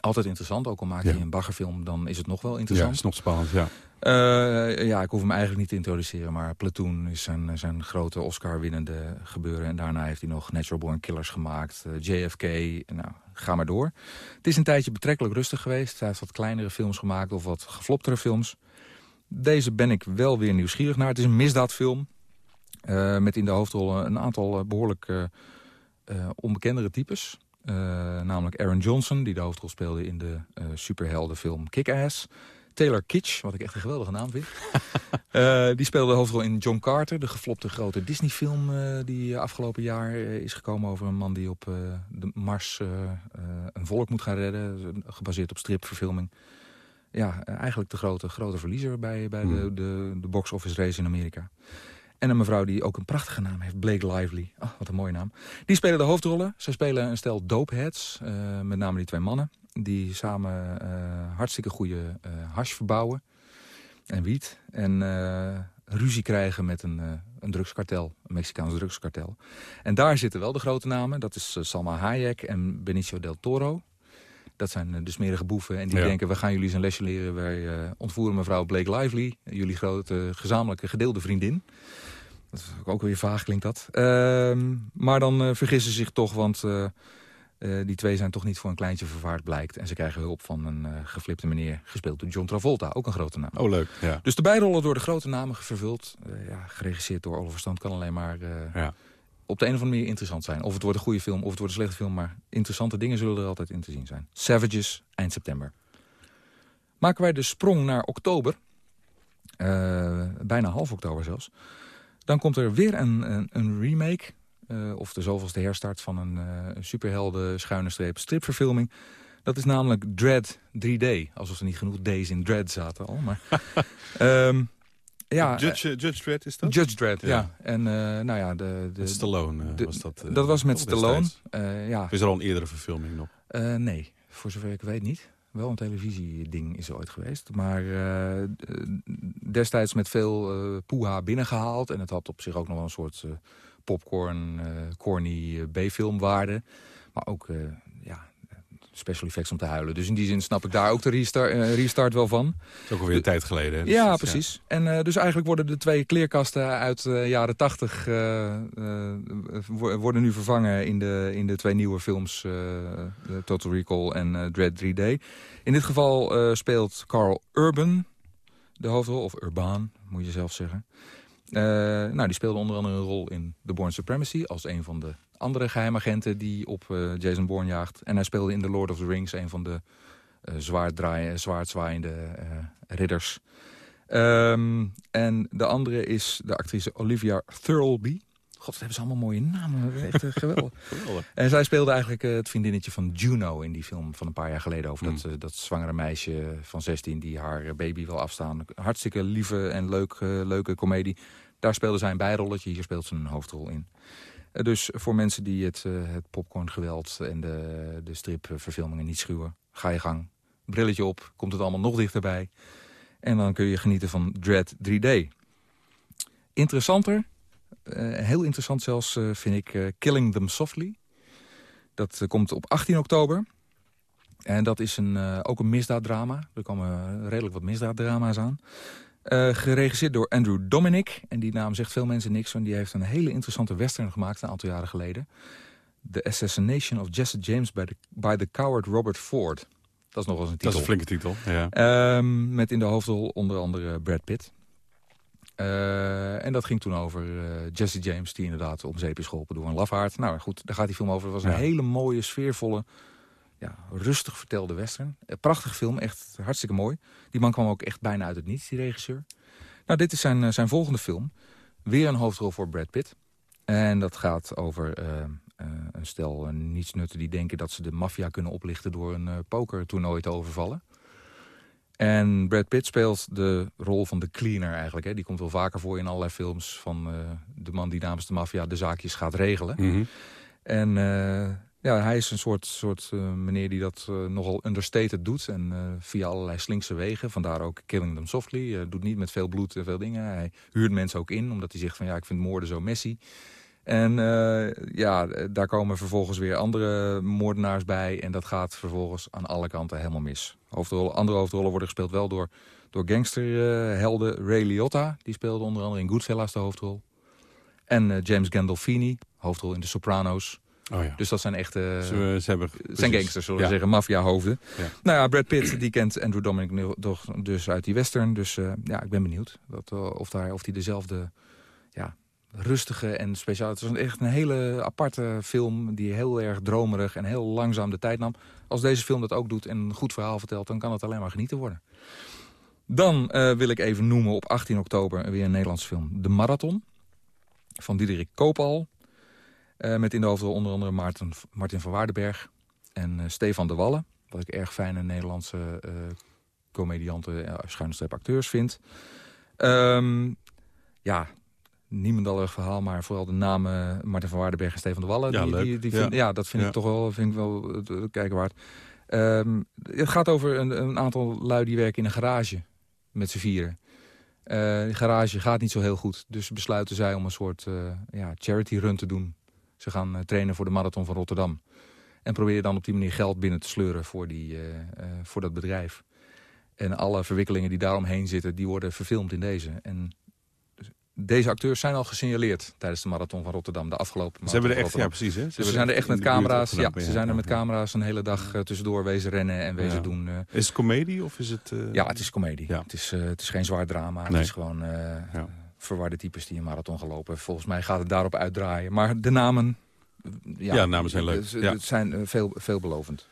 Altijd interessant, ook al maak je Ja. een baggerfilm, dan is het nog wel Ja, interessant. is nog spannend, ja. Eh, ja, ik hoef hem eigenlijk niet te introduceren. Maar Platoon is zijn, zijn grote Oscar-winnende gebeuren. En daarna heeft hij nog Natural Born Killers gemaakt. eh, JFK, nou, ga maar door. Het is een tijdje betrekkelijk rustig geweest. Hij heeft wat kleinere films gemaakt of wat gefloptere films. Deze ben ik wel weer nieuwsgierig naar. Het is een misdaadfilm. eh, met in de hoofdrollen een aantal eh, behoorlijk eh, eh, onbekendere types. Eh, namelijk Aaron Johnson, die de hoofdrol speelde in de eh, superheldenfilm Kick-Ass. Taylor Kitsch, wat ik echt een geweldige naam vind. Eh, die speelde de hoofdrol in John Carter, de geflopte grote Disney-film... die afgelopen jaar is gekomen over een man die op de Mars een volk moet gaan redden. Gebaseerd op stripverfilming. Ja, eigenlijk de grote, grote verliezer bij, bij de, Hmm. de, de box-office race in Amerika. En een mevrouw die ook een prachtige naam heeft, Blake Lively. Oh, wat een mooie naam. Die spelen de hoofdrollen. Ze spelen een stel dopeheads, eh, met name die twee mannen... die samen eh, hartstikke goede eh hash verbouwen en wiet. En ruzie krijgen met een, een drugskartel, een Mexicaans drugskartel. En daar zitten wel de grote namen. Dat is Salma Hayek en Benicio del Toro. Dat zijn eh, de smerige boeven. En die Ja. denken, we gaan jullie eens een lesje leren. Wij eh, ontvoeren mevrouw Blake Lively. Jullie grote gezamenlijke gedeelde vriendin. Dat is ook weer vaag, klinkt dat. Ehm, maar dan eh, vergissen ze zich toch, want die twee zijn toch niet voor een kleintje vervaard, blijkt. En ze krijgen hulp van een geflipte meneer, gespeeld door John Travolta. Ook een grote naam. Oh, leuk. Ja. Dus de bijrollen door de grote namen vervuld. ja, geregisseerd door Oliver Stone kan alleen maar Ja. Op de een of andere manier interessant zijn. Of het wordt een goede film, of het wordt een slechte film. Maar interessante dingen zullen er altijd in te zien zijn. Savages, eind september. Maken wij de sprong naar oktober. eh, bijna half oktober zelfs. Dan komt er weer een, een, een remake. eh, of de zoveelste herstart van een eh, een superhelden schuine streep stripverfilming. Dat is namelijk Dread 3D. Alsof er niet genoeg D's in Dread zaten al. Maar, Ehm, ja, Judge, eh, Judge Dredd is eh, dat? Judge Dredd, ja. Ja. En eh, nou ja, de, de, Met Stallone eh, de- was dat. eh, dat was met Stallone. Eh, ja, is er al een eerdere verfilming nog? eh, nee, voor zover ik weet niet. Wel een televisieding is er ooit geweest. Maar eh, eh, destijds met veel eh poeha binnengehaald. En het had op zich ook nog wel een soort eh, popcorn, eh, corny eh, B-filmwaarde. Maar ook eh, special effects om te huilen. Dus in die zin snap ik daar ook de restart, eh, restart wel van. Dat is ook alweer een tijd geleden. hè? Dus Ja, dat- precies. En eh, dus eigenlijk worden de twee kleerkasten uit de jaren tachtig... eh, eh, wo- worden nu vervangen in de, in de twee nieuwe films... Total Recall en Dread 3D. In dit geval speelt Carl Urban de hoofdrol. Of Urban, moet je zelf zeggen. Nou, die speelde onder andere een rol in The Born Supremacy... als een van de andere geheimagenten die op eh, Jason Bourne jaagt. En hij speelde in The Lord of the Rings... een van de eh zwaarddraaien, zwaardzwaaiende eh, ridders. Ehm, en de andere is de actrice Olivia Thirlby. God, hebben ze allemaal mooie namen. Echt eh, geweldig. Geweldig. En zij speelde eigenlijk eh, het vriendinnetje van Juno in die film van een paar jaar geleden. Over Mm. dat, eh, dat zwangere meisje van 16 die haar eh, baby wil afstaan. Hartstikke lieve en leuk, eh, leuke komedie. Daar speelde zij een bijrolletje, hier speelt ze een hoofdrol in. Eh, dus voor mensen die het, eh, het popcorngeweld en de, de stripverfilmingen niet schuwen, ga je gang. Brilletje op, komt het allemaal nog dichterbij. En dan kun je genieten van Dread 3D. Interessanter, eh, heel interessant zelfs, vind ik Killing Them Softly. Dat komt op 18 oktober. En dat is een, ook een misdaaddrama. Er komen redelijk wat misdaaddrama's aan. Eh, geregisseerd door Andrew Dominic. En die naam zegt veel mensen niks. Want die heeft een hele interessante western gemaakt een aantal jaren geleden. The Assassination of Jesse James by the, by the Coward Robert Ford. Dat is nog wel eens een Dat titel. is een flinke titel. Ja. Ehm, met in de hoofdrol onder andere Brad Pitt. Eh, en dat ging toen over eh, Jesse James, die inderdaad om zeep is geholpen door een lafaard. Nou goed, daar gaat die film over. Het was een Ja. hele mooie, sfeervolle, ja, rustig vertelde western. Een prachtige film, echt hartstikke mooi. Die man kwam ook echt bijna uit het niets, die regisseur. Nou, dit is zijn, eh, zijn volgende film. Weer een hoofdrol voor Brad Pitt. En dat gaat over eh, eh, een stel uh, nietsnutten die denken dat ze de maffia kunnen oplichten... door een pokertoernooi te overvallen. En Brad Pitt speelt de rol van de cleaner eigenlijk. Hè. Die komt wel vaker voor in allerlei films van de man die namens de maffia de zaakjes gaat regelen. Mm -hmm. En Ja, hij is een soort, soort uh, meneer die dat uh, nogal understated doet. En uh, via allerlei slinkse wegen. Vandaar ook Killing Them Softly. doet niet met veel bloed en veel dingen. Hij huurt mensen ook in, omdat hij zegt van ja, ik vind moorden zo messy. En ja, daar komen vervolgens weer andere moordenaars bij. En dat gaat vervolgens aan alle kanten helemaal mis. Hoofdrollen, andere hoofdrollen worden gespeeld wel door, door gangsterhelden. Ray Liotta, die speelde onder andere in Goodfellas de hoofdrol. En James Gandolfini, hoofdrol in The Sopranos. Oh ja. Dus dat zijn echte ze, ze hebben, zijn gangsters, zullen we zeggen, maffiahoofden. Ja. Nou ja, Brad Pitt die kent Andrew Dominic toch dus uit die western. Dus uh, ja, ik ben benieuwd dat, uh, of, daar, of die dezelfde ja, rustige en speciaal... Het was echt een hele aparte film die heel erg dromerig en heel langzaam de tijd nam. Als deze film dat ook doet en een goed verhaal vertelt, dan kan het alleen maar genieten worden. Dan uh, wil ik even noemen op 18 oktober weer een Nederlandse film. De Marathon van Diederik Koopal. Uh, met in de hoofdrol onder andere Maarten, Martin van Waardenberg en uh, Stefan de Wallen. Wat ik erg fijne Nederlandse uh, comedianten, schuinstrep acteurs vind. Um, ja, niemendallig verhaal, maar vooral de namen Martin van Waardenberg en Stefan de Wallen. Ja, die. Die, die ja. vind, ja. dat vind Ja. ik toch wel, vind ik wel kijken waard. Um, het gaat over een, een, aantal lui die werken in een garage met z'n vieren. Uh, die garage gaat niet zo heel goed, dus besluiten zij om een soort uh, ja, charity run te doen. Ze gaan uh, trainen voor de marathon van Rotterdam. En proberen dan op die manier geld binnen te sleuren voor, die, uh, uh, voor dat bedrijf. En alle verwikkelingen die daaromheen zitten, die worden verfilmd in deze. En deze acteurs zijn al gesignaleerd tijdens de marathon van Rotterdam. De afgelopen Ze hebben er echt, ja precies. Hè? Dus ze zijn er echt met camera's. Ja, ze zijn er met camera's een hele dag uh, tussendoor wezen rennen en wezen Ja. doen. uh, Is het comedie of is het... uh, ja, het is comedie. Ja. Het, is, het is geen zwaar drama. Nee. Het is gewoon Ja. Verwarde types die een marathon gaan lopen. Volgens mij gaat het daarop uitdraaien. Maar de namen... Ja, Ja, namen zijn leuk. Ze Ja. het zijn uh, veel, veelbelovend.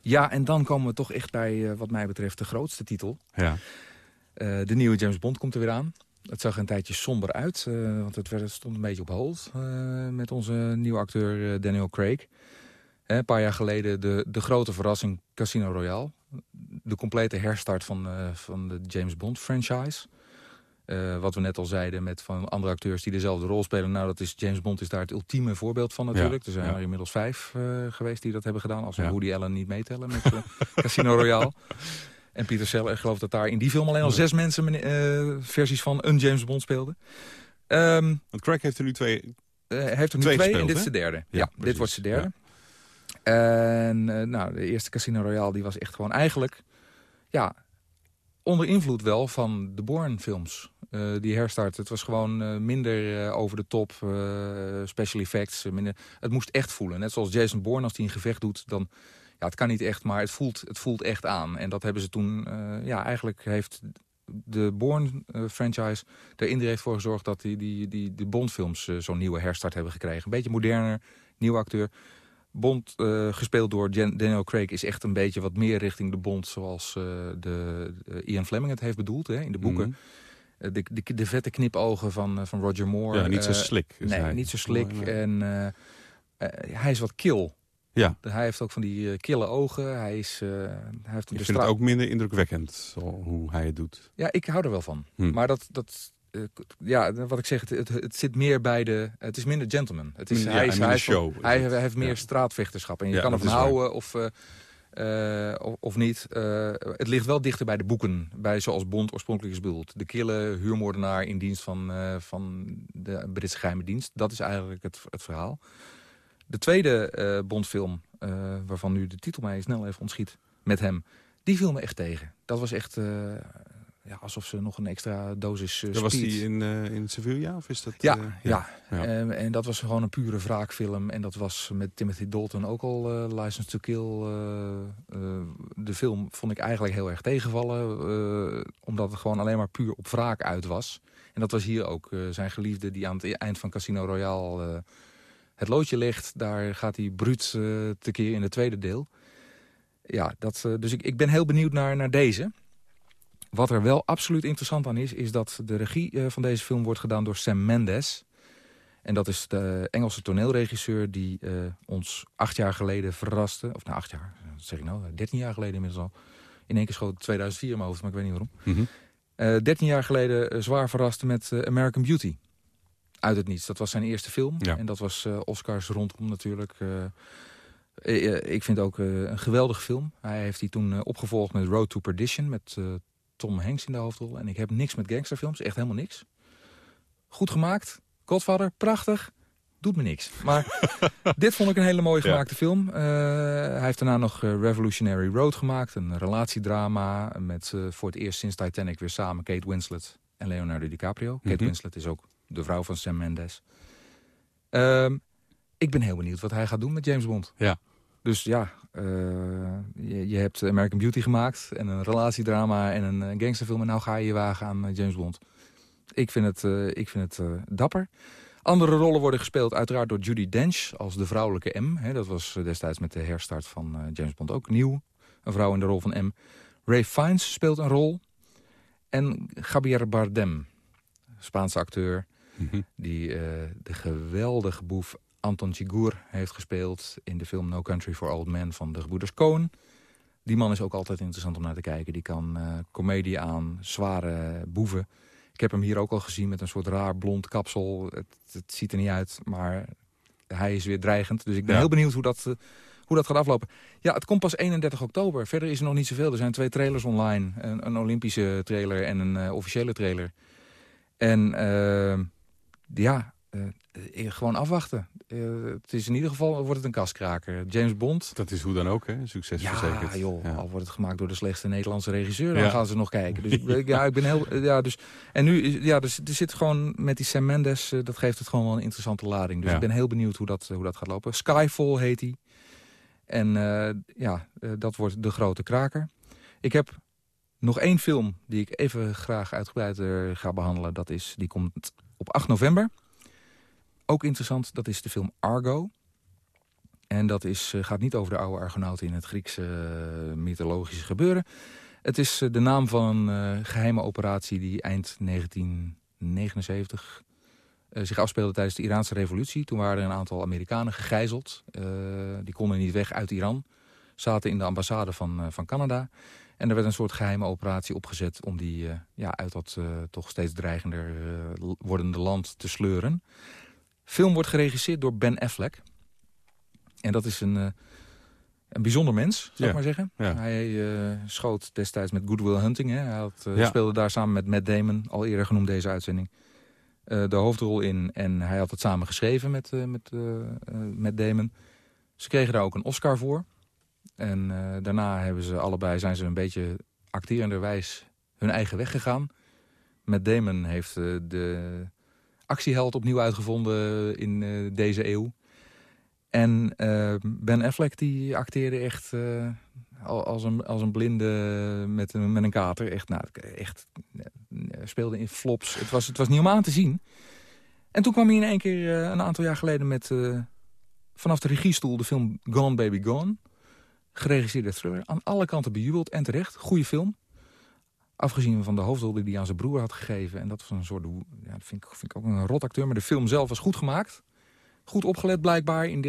Ja, en dan komen we toch echt bij, wat mij betreft, de grootste titel. Ja. Uh, de nieuwe James Bond komt er weer aan. Het zag een tijdje somber uit, uh, want het, werd, stond een beetje op hold uh, met onze nieuwe acteur Daniel Craig. Een paar jaar geleden de, de grote verrassing Casino Royale. De complete herstart van, van de James Bond franchise. Uh, wat we net al zeiden met van andere acteurs die dezelfde rol spelen. Nou, dat is, James Bond is daar het ultieme voorbeeld van natuurlijk. Ja, er zijn ja. er inmiddels vijf uh, geweest die dat hebben gedaan. Als we Ja. Woody Allen niet meetellen met uh, Casino Royale. En Pieter Seller, ik geloof dat daar in die film alleen al zes mensen versies van een James Bond speelden. Um, Want Craig heeft er nu twee... heeft er nu Twee twee, gespeeld, en dit is de derde. Ja, dit wordt de derde. En nou, de eerste Casino Royale die was echt gewoon eigenlijk... Ja, onder invloed wel van de Bourne-films. Uh, die herstart. Het was gewoon uh, minder uh, over de top, special effects. minder, het moest echt voelen. Net zoals Jason Bourne, als hij een gevecht doet... dan ja, het kan niet echt, maar het voelt, het voelt echt aan. En dat hebben ze toen... ja, eigenlijk heeft de Bourne-franchise er indirect voor gezorgd... dat die, die, die, de Bond-films zo'n nieuwe herstart hebben gekregen. Een beetje moderner, nieuwe acteur... Bond, gespeeld door Daniel Craig, is echt een beetje wat meer richting de Bond... zoals de, Ian Fleming het heeft bedoeld hè, in de boeken. Mhm. De, de, de vette knipogen van, van Roger Moore. Ja, niet zo uh, slik. Nee, hij. niet zo slik. En hij is wat kil. Ja. Hij heeft ook van die kille ogen. Hij, is, uh, hij heeft Ik vind het ook minder indrukwekkend hoe hij het doet. Ja, ik hou er wel van. Hm. Maar dat... dat uh, ja, wat ik zeg, het, het, het, zit meer bij de... Het is minder gentleman. Het is, Ja, hij, is, hij, show hij, heeft meer Ja. straatvechterschap. En je Ja, kan ervan waar. houden of, uh, uh, of, niet. Uh, het ligt wel dichter bij de boeken. Bij zoals Bond oorspronkelijk is bedoeld. De kille huurmoordenaar in dienst van, uh, van de Britse geheime dienst. Dat is eigenlijk het, het verhaal. De tweede Bondfilm, waarvan nu de titel mij snel even ontschiet, met hem, die viel me echt tegen. Dat was echt ja, alsof ze nog een extra dosis uh, Daar was speed... hij in, uh, in Sevilla? Of is dat, Ja, uh, ja. Ja. Um, en dat was gewoon een pure wraakfilm. En dat was met Timothy Dalton ook al uh, License to Kill. De film vond ik eigenlijk heel erg tegenvallen. omdat het gewoon alleen maar puur op wraak uit was. En dat was hier ook. Zijn geliefde die aan het eind van Casino Royale het loodje legt. Daar gaat hij bruut tekeer in het tweede deel. Ja, dat, dus ik, ik ben heel benieuwd naar, naar deze. Wat er wel absoluut interessant aan is... is dat de regie uh, van deze film wordt gedaan door Sam Mendes. En dat is de Engelse toneelregisseur die uh, ons acht jaar geleden verraste. Of nou, acht jaar, wat zeg ik nou? Dertien jaar geleden inmiddels al. In één keer schoot 2004 in mijn hoofd, maar ik weet niet waarom. Mhm. Dertien jaar geleden uh, zwaar verraste met American Beauty. uit het niets. Dat was zijn eerste film. Ja. En dat was eh, Oscars rondom natuurlijk. eh, eh, ik vind het ook eh, een geweldige film. Hij heeft die toen eh, opgevolgd met Road to Perdition. Met eh, Tom Hanks in de hoofdrol. En ik heb niks met gangsterfilms. Echt helemaal niks. Goed gemaakt. Godfather, prachtig. Doet me niks. Maar dit vond ik een hele mooie Ja. gemaakte film. Eh, hij heeft daarna nog eh, Revolutionary Road gemaakt. Een relatiedrama met eh, voor het eerst sinds Titanic weer samen Kate Winslet en Leonardo DiCaprio. Kate Mhm. Winslet is ook de vrouw van Sam Mendes. Ehm, ik ben heel benieuwd wat hij gaat doen met James Bond. Ja. Dus ja, eh, je, je hebt American Beauty gemaakt... en een relatiedrama en een eh, gangsterfilm... en nou ga je je wagen aan eh, James Bond. Ik vind het, ik vind het dapper. Andere rollen worden gespeeld uiteraard door Judy Dench als de vrouwelijke M. Dat was destijds met de herstart van James Bond ook nieuw. Een vrouw in de rol van M. Ray Fiennes speelt een rol. En Javier Bardem, Spaanse acteur... Mhm. die de geweldige boef Anton Chigurh heeft gespeeld... in de film No Country for Old Men van de gebroeders Coen. Die man is ook altijd interessant om naar te kijken. Die kan eh comedie aan, zware boeven. Ik heb hem hier ook al gezien met een soort raar blond kapsel. Het, het ziet er niet uit, maar hij is weer dreigend. Dus ik ben Ja. heel benieuwd hoe dat, eh, hoe dat gaat aflopen. Ja, het komt pas 31 oktober. Verder is er nog niet zoveel. Er zijn twee trailers online. Een, een Olympische trailer en een eh, officiële trailer. En ja, eh, eh, gewoon afwachten. Eh, het is in ieder geval wordt het een kaskraker. James Bond. Dat is hoe dan ook, hè? Succes Ja, joh, Ja. al wordt het gemaakt door de slechtste Nederlandse regisseur, dan Ja. gaan ze nog kijken. Dus ja, ik ben heel, ja, dus en nu, ja, dus er zit gewoon met die Sam Mendes, dat geeft het gewoon wel een interessante lading. Dus Ja. ik ben heel benieuwd hoe dat, hoe dat gaat lopen. Skyfall heet hij. En ja, dat wordt de grote kraker. Ik heb nog één film die ik even graag uitgebreid ga behandelen. Dat is, die komt op 8 november. Ook interessant, dat is de film Argo. En dat is, eh, gaat niet over de oude Argonauten in het Griekse eh, mythologische gebeuren. Het is eh, de naam van een eh, geheime operatie die eind 1979 eh, zich afspeelde tijdens de Iraanse revolutie. Toen waren er een aantal Amerikanen gegijzeld. Die konden niet weg uit Iran. Zaten in de ambassade van, van Canada. En er werd een soort geheime operatie opgezet om die ja, uit dat toch steeds dreigender wordende land te sleuren. Film wordt geregisseerd door Ben Affleck. En dat is een, eh, een bijzonder mens, zou Ja, ik maar zeggen. ja. Hij eh, schoot destijds met Good Will Hunting. Hè. Hij had, eh, Ja. speelde daar samen met Matt Damon, al eerder genoemd deze uitzending, de hoofdrol in. En hij had het samen geschreven met, met, Matt Damon. Ze kregen daar ook een Oscar voor. En daarna hebben ze allebei, zijn ze een beetje acterenderwijs hun eigen weg gegaan. Matt Damon heeft de actieheld opnieuw uitgevonden in eh, deze eeuw. En eh, Ben Affleck die acteerde echt eh, al- als, een, als een blinde met een, met een kater. Echt, nou, echt eh, speelde in flops. Het was, het was niet om aan te zien. En toen kwam hij in één keer eh, een aantal jaar geleden met eh, vanaf de regiestoel de film Gone Baby Gone. Geregisseerde thriller. Aan alle kanten bejubeld en terecht. Goede film. Afgezien van de hoofdrol die hij aan zijn broer had gegeven. En dat was een soort, ja, dat vind ik, vind ik ook een rot acteur. Maar de film zelf was goed gemaakt. Goed opgelet blijkbaar. In de,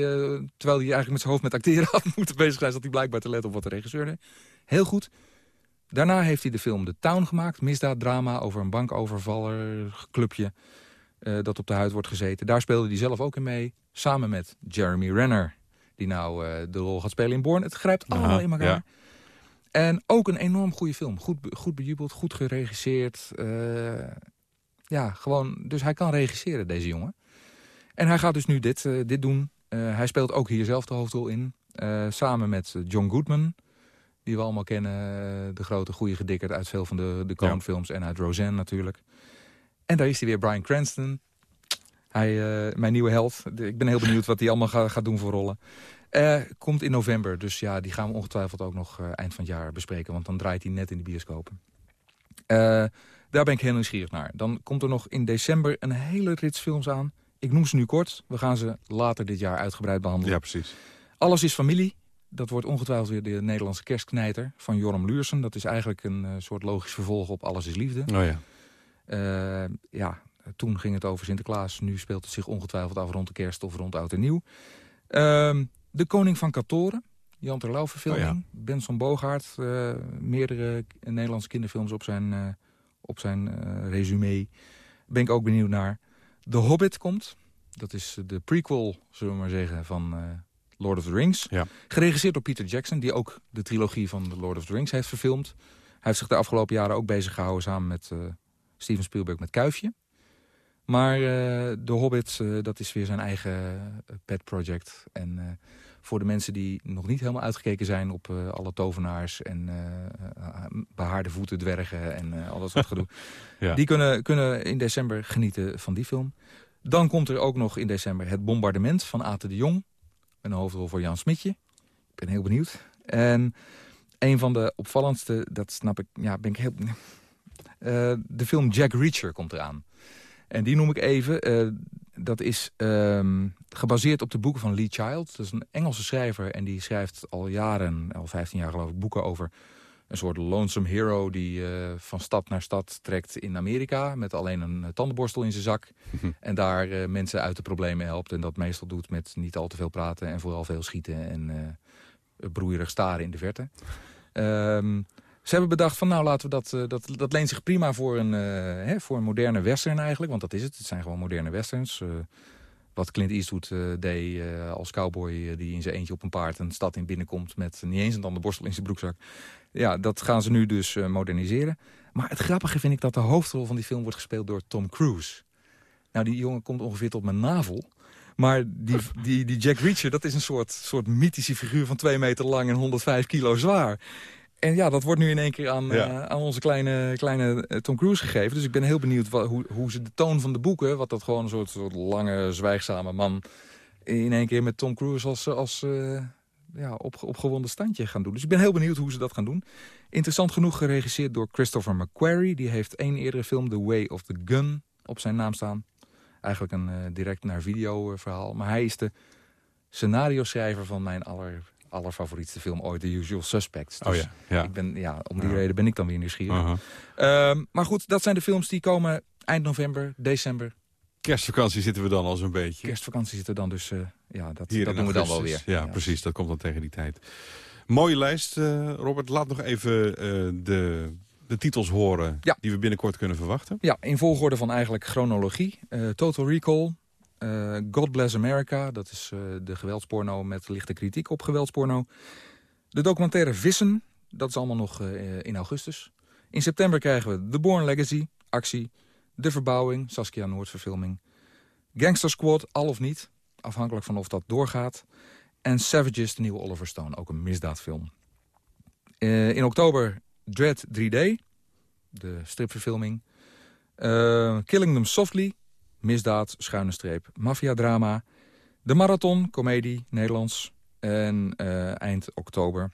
terwijl hij eigenlijk met zijn hoofd met acteren had moeten bezig zijn. Zat hij blijkbaar te letten op wat de regisseur deed. Heel goed. Daarna heeft hij de film The Town gemaakt. Misdaaddrama over een bankovervaller clubje. eh, dat op de huid wordt gezeten. Daar speelde hij zelf ook in mee. Samen met Jeremy Renner. Die nou eh, de rol gaat spelen in Born. Het grijpt Aha, allemaal in elkaar. ja. En ook een enorm goede film. Goed, goed bejubeld, goed geregisseerd. eh, ja, gewoon. Dus hij kan regisseren, deze jongen. En hij gaat dus nu dit, eh, dit doen. Eh, hij speelt ook hier zelf de hoofdrol in. samen met John Goodman. Die we allemaal kennen. de grote goede gedikkerd uit veel van de, de Coen-films. En uit Roseanne natuurlijk. En daar is hij weer, Brian Cranston. Hij, mijn nieuwe held. Ik ben heel benieuwd wat hij allemaal gaat, gaat doen voor rollen. Eh, komt in november, dus ja, die gaan we ongetwijfeld ook nog eh, eind van het jaar bespreken. Want dan draait hij net in de bioscopen. Eh, daar ben ik heel nieuwsgierig naar. Dan komt er nog in december een hele rits films aan. Ik noem ze nu kort. We gaan ze later dit jaar uitgebreid behandelen. Ja, precies. Alles is familie. Dat wordt ongetwijfeld weer de Nederlandse kerstknijter van Jorm Luursen. Dat is eigenlijk een soort logisch vervolg op Alles is Liefde. Oh ja. Ja, toen ging het over Sinterklaas. Nu speelt het zich ongetwijfeld af rond de kerst of rond Oud en Nieuw. Ehm, de Koning van Katoren. Jan Terlouw verfilming. Oh ja. Benson Bogaert. eh, meerdere Nederlandse kinderfilms op zijn, eh, op zijn eh, resume. Ben ik ook benieuwd naar. The Hobbit komt. Dat is de prequel, zullen we maar zeggen, van Lord of the Rings. Ja. Geregisseerd door Peter Jackson, die ook de trilogie van The Lord of the Rings heeft verfilmd. Hij heeft zich de afgelopen jaren ook bezig gehouden samen met Steven Spielberg met Kuifje. Maar uh, The Hobbit, uh, dat is weer zijn eigen uh, pet project. En voor de mensen die nog niet helemaal uitgekeken zijn op alle tovenaars... en behaarde voeten, dwergen en al dat soort gedoe... ja. die kunnen, kunnen in december genieten van die film. Dan komt er ook nog in december Het Bombardement van Ate de Jong. Een hoofdrol voor Jan Smitje. Ik ben heel benieuwd. En een van de opvallendste, dat snap ik, ja, ben ik heel... de film Jack Reacher komt eraan. En die noem ik even. Dat is um, gebaseerd op de boeken van Lee Child. Dat is een Engelse schrijver en die schrijft al jaren, al 15 jaar geloof ik, boeken over een soort lonesome hero die uh, van stad naar stad trekt in Amerika... met alleen een tandenborstel in zijn zak. en daar uh, mensen uit de problemen helpt. En dat meestal doet met niet al te veel praten en vooral veel schieten... en broeierig staren in de verte. Um, ze hebben bedacht van nou laten we dat, uh, dat, dat leent zich prima voor een, uh, hè, voor een moderne western eigenlijk. Want dat is het, het zijn gewoon moderne westerns. Uh, wat Clint Eastwood deed als cowboy die in zijn eentje op een paard een stad in binnenkomt met niet eens een borstel in zijn broekzak. Ja, dat gaan ze nu dus moderniseren. Maar het grappige vind ik dat de hoofdrol van die film wordt gespeeld door Tom Cruise. Nou, die jongen komt ongeveer tot mijn navel. Maar die, die, die Jack Reacher, dat is een soort, soort mythische figuur van twee meter lang en 105 kilo zwaar. En ja, dat wordt nu in één keer aan, uh, aan onze kleine, kleine eh, Tom Cruise gegeven. Dus ik ben heel benieuwd wat, hoe, hoe ze de toon van de boeken... wat dat gewoon een soort, soort lange, zwijgzame man... in één keer met Tom Cruise als, als uh, ja, op, opgewonden standje gaan doen. Dus ik ben heel benieuwd hoe ze dat gaan doen. Interessant genoeg geregisseerd door Christopher McQuarrie. Die heeft één eerdere film, The Way of the Gun, op zijn naam staan. Eigenlijk een uh, direct naar video verhaal. Maar hij is de scenario schrijver van mijn aller allerfavorietste film ooit, The Usual Suspects. Dus oh ja, ja. Ik ben, ja, om die reden ben ik dan weer nieuwsgierig. Uh -huh. um, maar goed, dat zijn de films die komen eind november, december. Kerstvakantie zitten we dan al zo'n beetje. Kerstvakantie zitten dan dus, uh, ja, dat, Hier dat doen we dan wel weer. Ja, ja, precies, dat komt dan tegen die tijd. Mooie lijst, uh, Robert. Laat nog even uh, de, de titels horen ja. die we binnenkort kunnen verwachten. Ja, in volgorde van eigenlijk chronologie. Total Recall, uh, God Bless America, dat is uh, de geweldsporno met lichte kritiek op geweldsporno. De documentaire Vissen, dat is allemaal nog uh, in augustus. In september krijgen we The Born Legacy, actie. De Verbouwing, Saskia Noord verfilming. Gangster Squad, al of niet, afhankelijk van of dat doorgaat. En Savages, de nieuwe Oliver Stone, ook een misdaadfilm. in oktober Dread 3D, de stripverfilming. Killing Them Softly, misdaad, schuine streep, maffiadrama. De Marathon, komedie, Nederlands. En uh, eind oktober,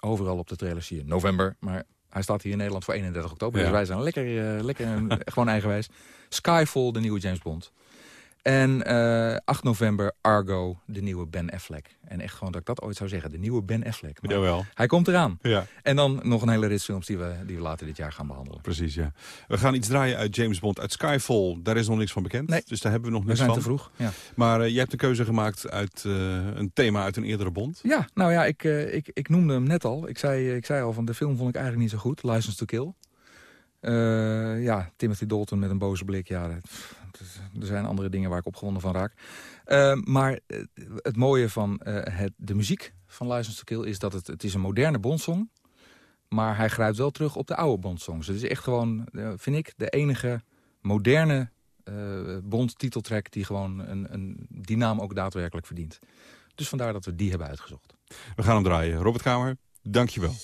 overal op de trailers hier, november. Maar hij staat hier in Nederland voor 31 oktober. Ja. Dus wij zijn lekker, uh, lekker gewoon eigenwijs. Skyfall, de nieuwe James Bond. En uh, eh, 8 november Argo, de nieuwe Ben Affleck. En echt gewoon dat ik dat ooit zou zeggen, de nieuwe Ben Affleck. Maar Jawel. Hij komt eraan. Ja. En dan nog een hele rits films die we, die we later dit jaar gaan behandelen. Precies, ja. We gaan iets draaien uit James Bond, uit Skyfall. Daar is nog niks van bekend, nee. dus daar hebben we nog niks van. We zijn te vroeg, ja. Maar uh, jij hebt de keuze gemaakt uit uh, een thema uit een eerdere Bond. Ja, nou ja, ik, ik, ik noemde hem net al. Ik zei, ik zei al, van de film vond ik eigenlijk niet zo goed. License to Kill. Ja, Timothy Dalton met een boze blik. Ja, er zijn andere dingen waar ik opgewonden van raak. Uh, maar het mooie van uh, het, de muziek van License to Kill is dat het, het is een moderne bondsong. Maar hij grijpt wel terug op de oude bondsongs. Het is echt gewoon, vind ik, de enige moderne Bond-titeltrack... die gewoon een, een, die naam ook daadwerkelijk verdient. Dus vandaar dat we die hebben uitgezocht. We gaan hem draaien. Robert Kamer, dank je wel.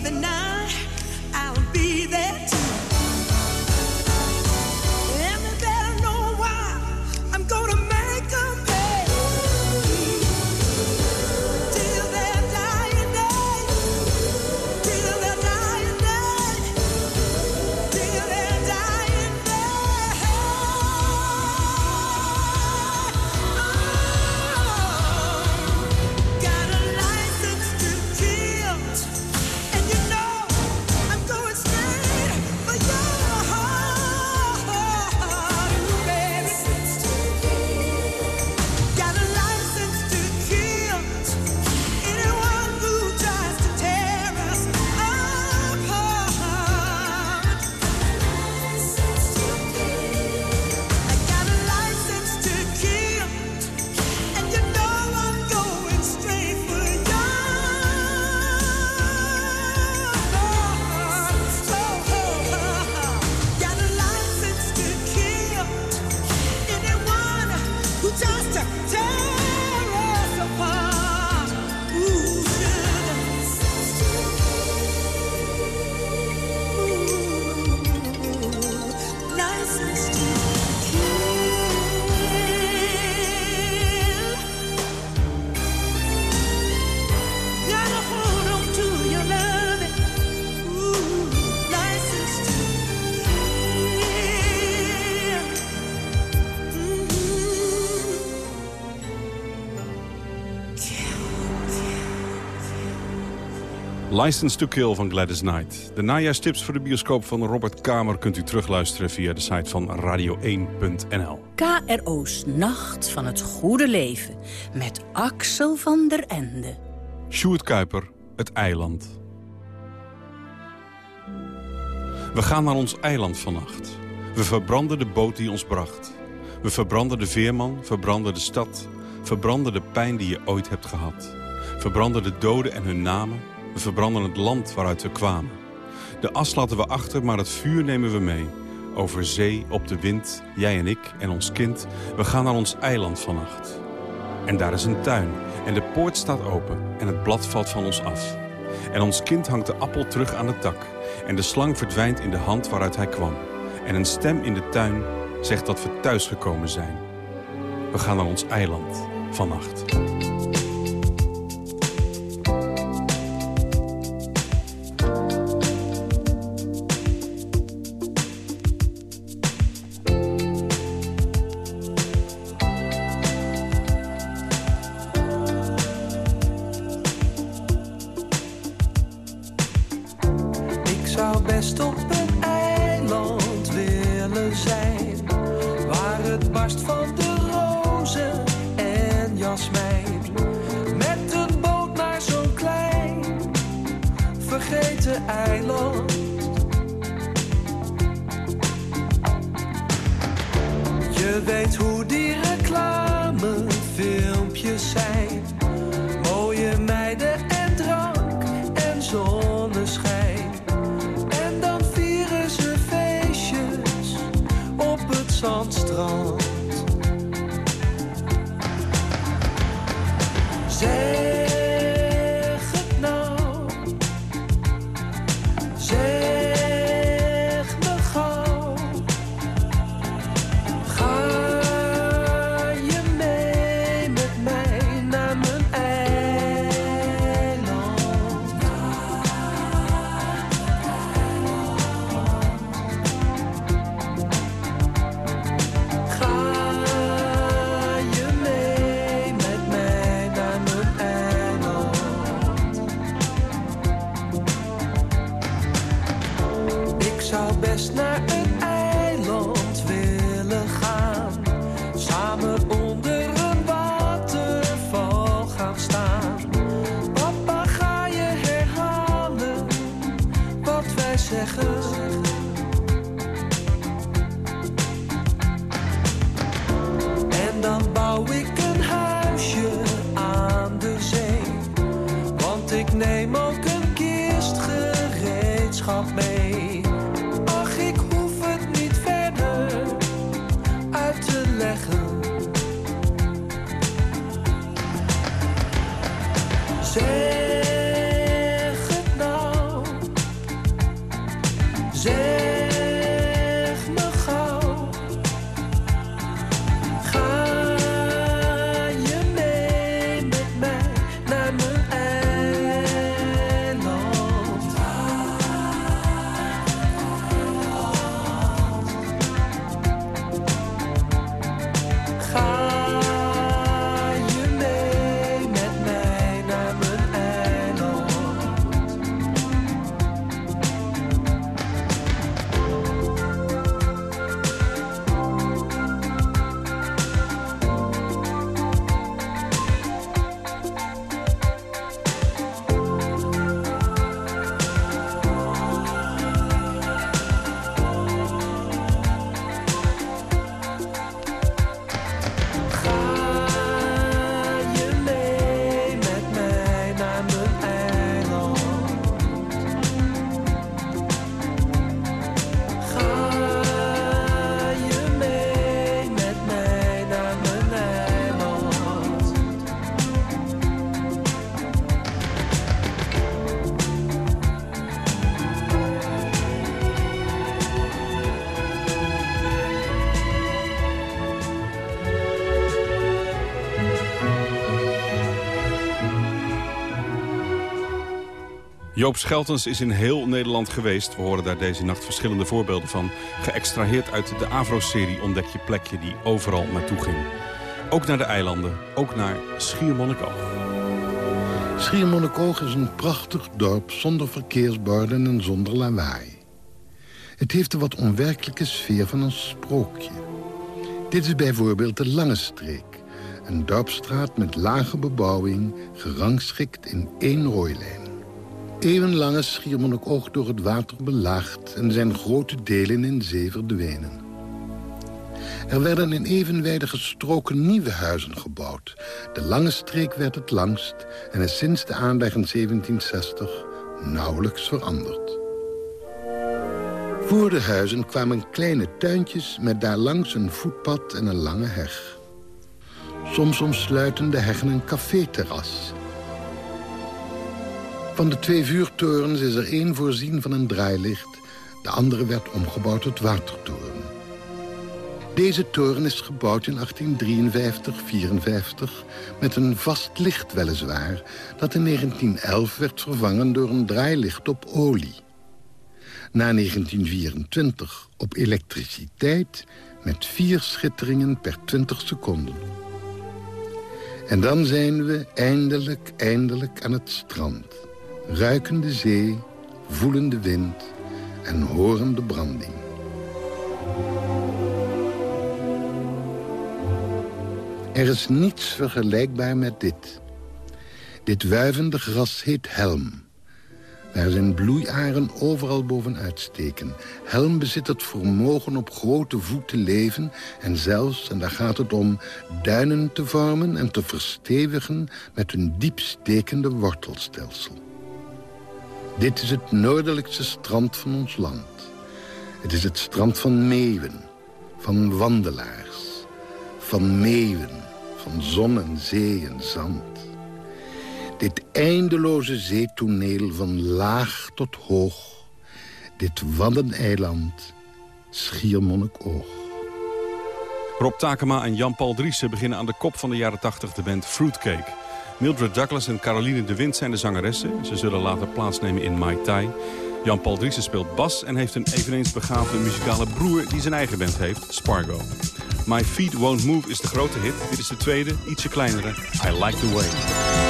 Blink of License to Kill van Gladys Knight. De najaarstips voor de bioscoop van Robert Kamer... kunt u terugluisteren via de site van radio1.nl. KRO's Nacht van het Goede Leven. Met Axel van der Ende. Sjoerd Kuiper, Het Eiland. We gaan naar ons eiland vannacht. We verbranden de boot die ons bracht. We verbranden de veerman, verbranden de stad. Verbranden de pijn die je ooit hebt gehad. Verbranden de doden en hun namen verbranden het land waaruit we kwamen. De as laten we achter, maar het vuur nemen we mee. Over zee, op de wind, jij en ik en ons kind. We gaan naar ons eiland vannacht. En daar is een tuin. En de poort staat open. En het blad valt van ons af. En ons kind hangt de appel terug aan de tak. En de slang verdwijnt in de hand waaruit hij kwam. En een stem in de tuin zegt dat we thuisgekomen zijn. We gaan naar ons eiland vannacht. Joop Scheltens is in heel Nederland geweest. We horen daar deze nacht verschillende voorbeelden van. Geëxtraheerd uit de Avro-serie Ontdek je plekje die overal naartoe ging. Ook naar de eilanden, ook naar Schiermonnikoog. Schiermonnikoog is een prachtig dorp zonder verkeersborden en zonder lawaai. Het heeft de wat onwerkelijke sfeer van een sprookje. Dit is bijvoorbeeld de Lange Streek. Een dorpstraat met lage bebouwing, gerangschikt in één rooilijn. Eeuwenlang is Schiermonnikoog door het water belaagd... en zijn grote delen in zee verdwenen. Er werden in evenwijdige stroken nieuwe huizen gebouwd. De lange streek werd het langst en is sinds de aanleg in 1760 nauwelijks veranderd. Voor de huizen kwamen kleine tuintjes met daarlangs een voetpad en een lange heg. Soms omsluiten de heggen een caféterras van de twee vuurtorens is er één voorzien van een draailicht. De andere werd omgebouwd tot watertoren. Deze toren is gebouwd in 1853-54 met een vast licht weliswaar... dat in 1911 werd vervangen door een draailicht op olie. Na 1924 op elektriciteit met vier schitteringen per 20 seconden. En dan zijn we eindelijk, eindelijk aan het strand ruikende zee, voelende wind en horende branding. Er is niets vergelijkbaar met dit. Dit wuivende gras heet helm. Waar zijn bloeiaren overal bovenuit steken. Helm bezit het vermogen op grote voet te leven... en zelfs, en daar gaat het om, duinen te vormen en te verstevigen... met hun diepstekende wortelstelsel. Dit is het noordelijkste strand van ons land. Het is het strand van meeuwen, van wandelaars, van meeuwen, van zon en zee en zand. Dit eindeloze zeetoneel van laag tot hoog, dit waddeneiland, Schiermonnikoog. Rob Takema en Jan-Paul Driessen beginnen aan de kop van de jaren 80 de band Fruitcake. Mildred Douglas en Caroline de Wind zijn de zangeressen. Ze zullen later plaatsnemen in Mai Tai. Jan-Paul Driessen speelt bas en heeft een eveneens begaafde muzikale broer die zijn eigen band heeft, Spargo. My Feet Won't Move is de grote hit. Dit is de tweede, ietsje kleinere, I Like The Way.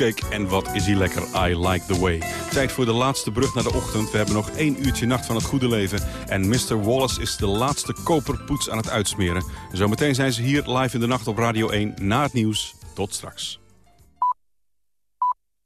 En wat is hij lekker, I like the way. Tijd voor de laatste brug naar de ochtend. We hebben nog één uurtje nacht van het goede leven. En Mr. Wallace is de laatste koperpoets aan het uitsmeren. Zometeen zijn ze hier live in de nacht op Radio 1 na het nieuws. Tot straks.